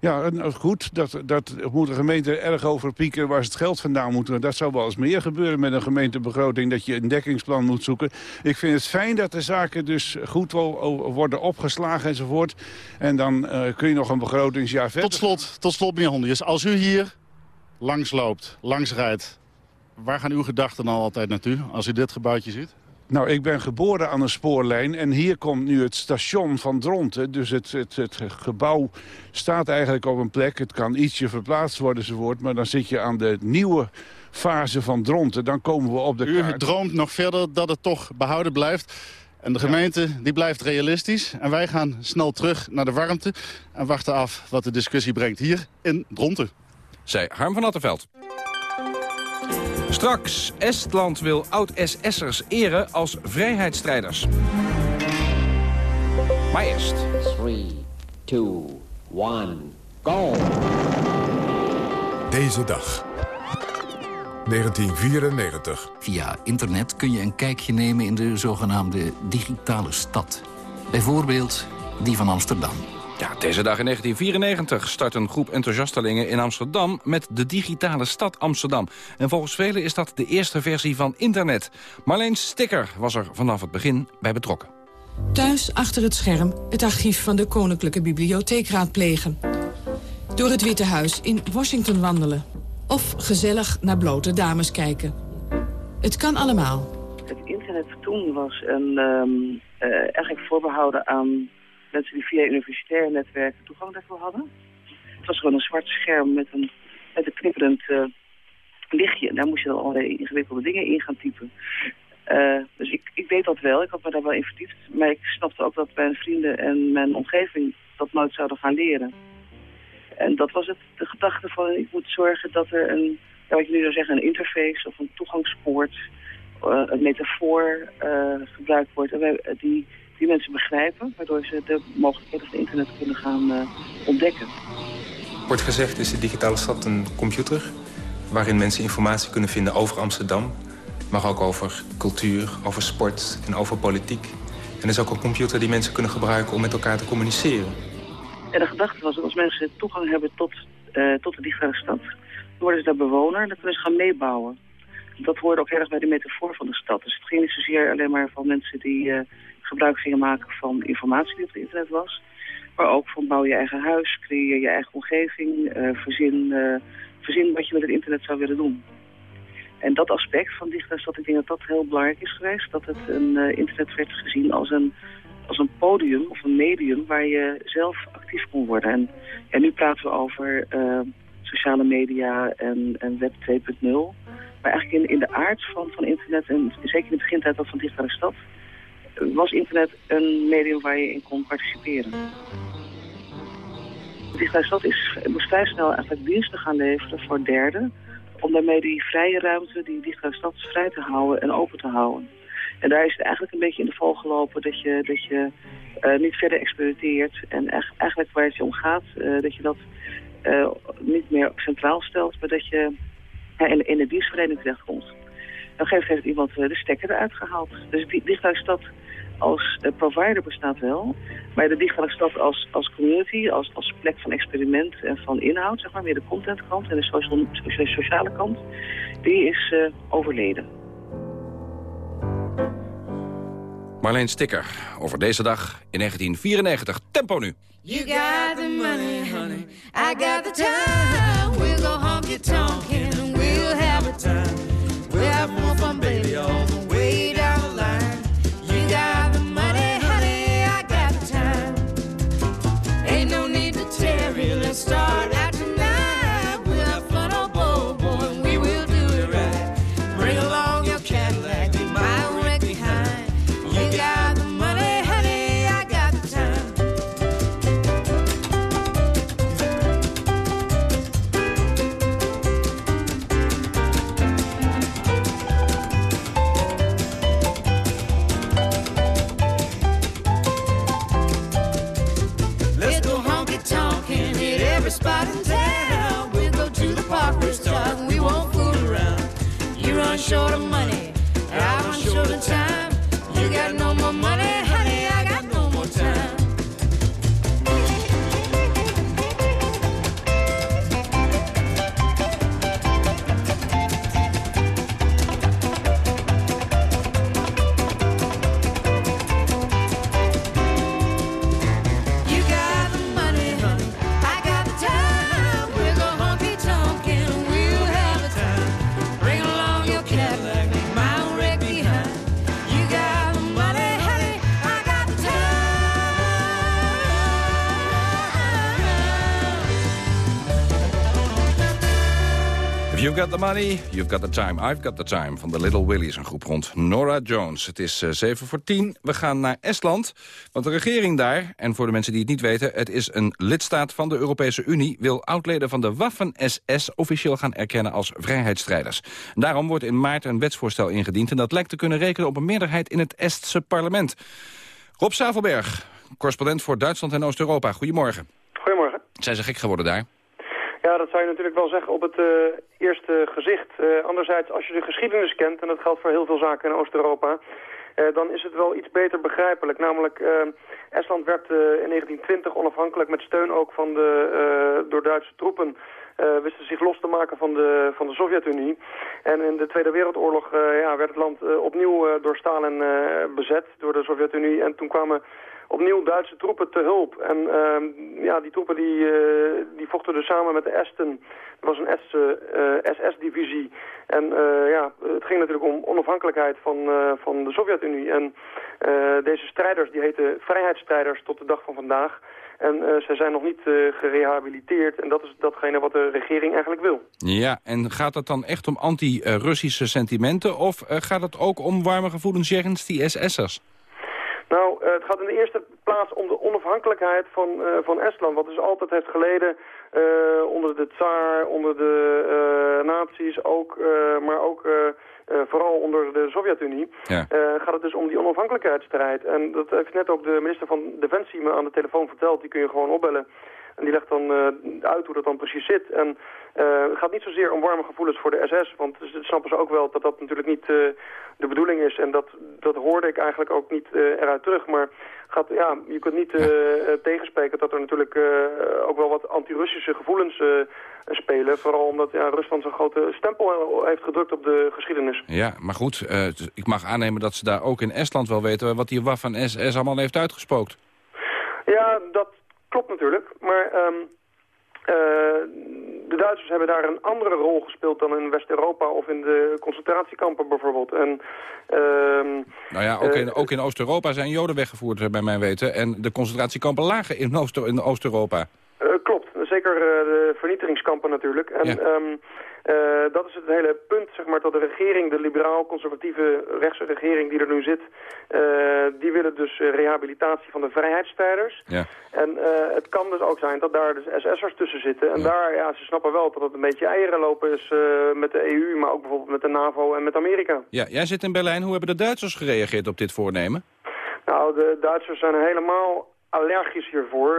Ja, goed, dat, dat moet de gemeente erg over pieken waar ze het geld vandaan moeten. Dat zou wel eens meer gebeuren met een gemeentebegroting, dat je een dekkingsplan moet zoeken. Ik vind het fijn dat de zaken dus goed worden opgeslagen enzovoort. En dan uh, kun je nog een begrotingsjaar verder. Tot slot, tot slot meneer Hondius, als u hier langs loopt, langs rijdt, waar gaan uw gedachten dan altijd naartoe als u dit gebouwtje ziet? Nou, ik ben geboren aan een spoorlijn en hier komt nu het station van Dronten. Dus het, het, het gebouw staat eigenlijk op een plek. Het kan ietsje verplaatst worden enzovoort. Maar dan zit je aan de nieuwe fase van Dronten, dan komen we op de U kaart. droomt nog verder dat het toch behouden blijft. En de gemeente die blijft realistisch. En wij gaan snel terug naar de warmte. En wachten af wat de discussie brengt hier in Dronten. Zei Harm van Attenveld. Straks, Estland wil oud-SS'ers eren als vrijheidsstrijders. Maar eerst... 3, 2, 1, go! Deze dag. 1994. Via internet kun je een kijkje nemen in de zogenaamde digitale stad. Bijvoorbeeld die van Amsterdam. Ja, deze dag in 1994 start een groep enthousiastelingen in Amsterdam... met de digitale stad Amsterdam. En volgens velen is dat de eerste versie van internet. Marleen Sticker was er vanaf het begin bij betrokken. Thuis achter het scherm het archief van de Koninklijke Bibliotheek raadplegen. Door het Witte Huis in Washington wandelen. Of gezellig naar blote dames kijken. Het kan allemaal. Het internet toen was een, ehm, eh, eigenlijk voorbehouden aan mensen die via universitaire netwerken toegang daartoe hadden. Het was gewoon een zwart scherm met een, met een knipperend eh, lichtje. En daar moest je dan allerlei ingewikkelde dingen in gaan typen. Eh, dus ik, ik weet dat wel, ik had me daar wel in verdiept. Maar ik snapte ook dat mijn vrienden en mijn omgeving dat nooit zouden gaan leren. En dat was het, de gedachte van, ik moet zorgen dat er een, ja, wat je nu zou zeggen, een interface of een toegangspoort, eh, een metafoor gebruikt wordt. En die, die mensen begrijpen, waardoor ze de mogelijkheden van internet kunnen gaan eh, ontdekken. Wordt gezegd is de digitale stad een computer... waarin mensen informatie kunnen vinden over Amsterdam... maar ook over cultuur, over sport en over politiek. En is ook een computer die mensen kunnen gebruiken om met elkaar te communiceren. En de gedachte was dat als mensen toegang hebben tot, eh, tot de digitale stad, dan worden ze daar bewoner en dan kunnen ze gaan meebouwen. Dat hoorde ook heel erg bij de metafoor van de stad. Dus het ging niet zozeer alleen maar van mensen die eh, gebruik gingen maken van informatie die op het internet was. Maar ook van bouw je eigen huis, creëer je eigen omgeving, eh, verzin, eh, verzin wat je met het internet zou willen doen. En dat aspect van digitale ik denk dat dat heel belangrijk is geweest. Dat het een eh, internet werd gezien als een, als een podium of een medium waar je zelf actief kon worden. En, en nu praten we over sociale media en, en web 2.0. Maar eigenlijk in, in de aard van, van internet, en zeker in de begintijd van digitale stad, was internet een medium waar je in kon participeren. Digitale stad is, moest vrij snel eigenlijk diensten gaan leveren voor derden, om daarmee die vrije ruimte, die digitale stad vrij te houden en open te houden. En daar is het eigenlijk een beetje in de val gelopen dat je, dat je eh, niet verder experimenteert. En echt, eigenlijk waar het je om gaat, eh, dat je dat eh, niet meer centraal stelt, maar dat je in, in de dienstverlening terechtkomt. Dan op een gegeven moment heeft iemand eh, de stekker eruit gehaald. Dus die digitale stad als eh, provider bestaat wel. Maar de digitale stad als, als community, als, als plek van experiment en van inhoud, zeg maar, meer de contentkant en de social, socia- sociale kant, die is eh, overleden. Marleen Sticker over deze dag in 1994. Tempo nu. You got the money, honey. I got the time. We'll go honky tonkin' money, you've got the time, I've got the time... van de Little Willies, een groep rond Nora Jones. Het is uh, 7 voor 10. We gaan naar Estland, want de regering daar... en voor de mensen die het niet weten... het is een lidstaat van de Europese Unie... wil oudleden van de Waffen-SS officieel gaan erkennen als vrijheidsstrijders. Daarom wordt in maart een wetsvoorstel ingediend... en dat lijkt te kunnen rekenen op een meerderheid in het Estse parlement. Rob Savelberg, correspondent voor Duitsland en Oost-Europa. Goedemorgen. Goedemorgen. Zijn ze gek geworden daar? Ja, dat zou je natuurlijk wel zeggen op het uh, eerste gezicht. Uh, anderzijds, als je de geschiedenis kent, en dat geldt voor heel veel zaken in Oost-Europa... Uh, dan is het wel iets beter begrijpelijk. Namelijk, Estland werd in 1920 onafhankelijk met steun ook van de door Duitse troepen... wisten zich los te maken van de, van de Sovjet-Unie. En in de Tweede Wereldoorlog ja, werd het land opnieuw door Stalin bezet, door de Sovjet-Unie. En toen kwamen opnieuw Duitse troepen te hulp. En uh, ja, die troepen die, uh, die vochten dus samen met de Esten. Dat was een SS-divisie. Eh, en uh, ja, het ging natuurlijk om onafhankelijkheid van, van de Sovjet-Unie. En deze strijders, die heten vrijheidsstrijders tot de dag van vandaag. En uh, ze zijn nog niet gerehabiliteerd. En dat is datgene wat de regering eigenlijk wil. Ja, en gaat het dan echt om anti-Russische sentimenten? Of gaat het ook om warme gevoelens jegens die SS'ers? Nou, het gaat in de eerste plaats om de onafhankelijkheid van, uh, van Estland. Wat dus altijd heeft geleden uh, onder de tsaar, onder de uh, nazi's ook, maar ook vooral onder de Sovjet-Unie. Ja. gaat het dus om die onafhankelijkheidsstrijd. En dat heeft net ook de minister van Defensie me aan de telefoon verteld. Die kun je gewoon opbellen. En die legt dan uit hoe dat dan precies zit. En het gaat niet zozeer om warme gevoelens voor de SS. Want ze snappen ze ook wel dat dat natuurlijk niet de bedoeling is. En dat, dat hoorde ik eigenlijk ook niet eruit terug. Maar gaat, ja, je kunt niet tegenspreken dat er natuurlijk ook wel wat anti-Russische gevoelens spelen. Vooral omdat ja, Rusland zo'n grote stempel heeft gedrukt op de geschiedenis. Ja, maar goed, ik mag aannemen dat ze daar ook in Estland wel weten wat die Waffen SS allemaal heeft uitgespookt. Ja, dat klopt natuurlijk. Maar... Um, uh, de Duitsers hebben daar een andere rol gespeeld dan in West-Europa of in de concentratiekampen bijvoorbeeld. En, uh, nou ja, ook in, uh, ook in Oost-Europa zijn Joden weggevoerd, eh, bij mijn weten. En de concentratiekampen lagen in Oost-Europa. klopt, zeker de vernietigingskampen natuurlijk. En, ja. Uh, dat is het hele punt, zeg maar, dat de regering, de liberaal-conservatieve rechtse regering die er nu zit, uh, die willen dus rehabilitatie van de vrijheidsstrijders. Ja. En uh, het kan dus ook zijn dat daar dus SS'ers tussen zitten. En ja. daar, ja, ze snappen wel dat het een beetje eieren lopen is met de EU, maar ook bijvoorbeeld met de NAVO en met Amerika. Ja, jij zit in Berlijn. Hoe hebben de Duitsers gereageerd op dit voornemen? Nou, de Duitsers zijn helemaal allergisch hiervoor.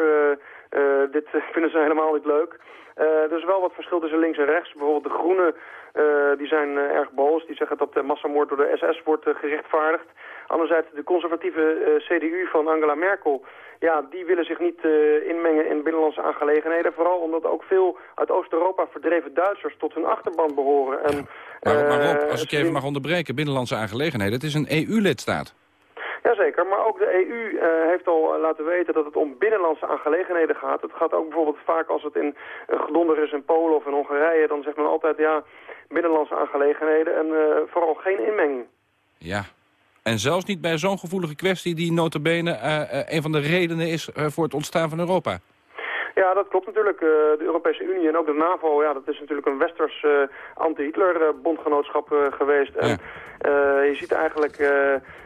dit vinden ze helemaal niet leuk. Uh, er is wel wat verschil tussen links en rechts. Bijvoorbeeld de Groenen uh, die zijn uh, erg boos. Die zeggen dat de massamoord door de SS wordt gerechtvaardigd. Anderzijds de conservatieve CDU van Angela Merkel... ja, die willen zich niet inmengen in binnenlandse aangelegenheden. Vooral omdat ook veel uit Oost-Europa verdreven Duitsers tot hun achterban behoren. En, maar, maar Rob, als ik je even mag onderbreken, binnenlandse aangelegenheden... het is een EU-lidstaat. Jazeker, maar ook de EU uh, heeft al laten weten dat het om binnenlandse aangelegenheden gaat. Het gaat ook bijvoorbeeld vaak als het in uh, gedonder is in Polen of in Hongarije, dan zegt men altijd ja, binnenlandse aangelegenheden en uh, vooral geen inmenging. Ja, en zelfs niet bij zo'n gevoelige kwestie die notabene een van de redenen is voor het ontstaan van Europa. Ja, dat klopt natuurlijk. Uh, de Europese Unie en ook de NAVO, ja, dat is natuurlijk een westers uh, anti-Hitler-bondgenootschap uh, geweest. En je ziet eigenlijk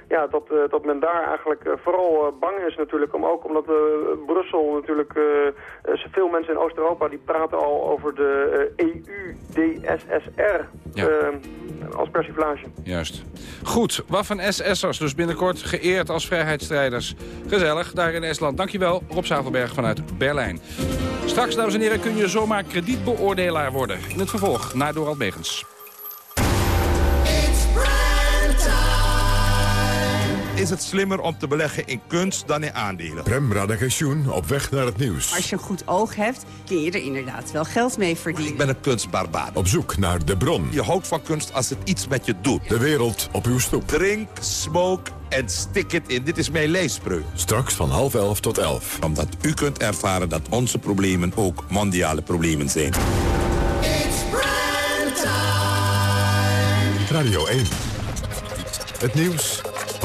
ja, dat, dat men daar eigenlijk vooral bang is natuurlijk. Om, ook omdat Brussel natuurlijk, veel mensen in Oost-Europa die praten al over de EU-DSSR. Ja. als persiflage. Juist. Goed, Waffen SS'ers dus binnenkort geëerd als vrijheidsstrijders. Gezellig, daar in Estland. Dankjewel, Rob Zavelberg vanuit Berlijn. Straks, dames en heren, kun je zomaar kredietbeoordelaar worden. In het vervolg, naar Dorald Megens. Is het slimmer om te beleggen in kunst dan in aandelen. Prem Radagensjoen op weg naar het nieuws. Als je een goed oog hebt, kun je er inderdaad wel geld mee verdienen. Ik ben een kunstbarbaar. Op zoek naar de bron. Je houdt van kunst als het iets met je doet. De wereld op uw stoep. Drink, smoke en stik het in. Dit is mijn leespreuk. Straks van half elf tot elf. Omdat u kunt ervaren dat onze problemen ook mondiale problemen zijn. Radio 1. Het nieuws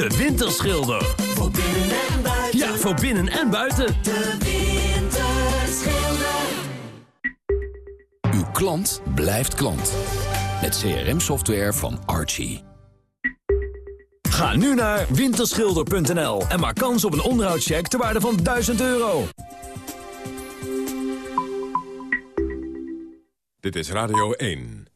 De Winterschilder. Voor binnen en buiten. Ja, voor binnen en buiten. De Winterschilder. Uw klant blijft klant. Met CRM-software van Archie. Ga nu naar winterschilder.nl en maak kans op een onderhoudscheck ter waarde van 1000 euro. Dit is Radio 1.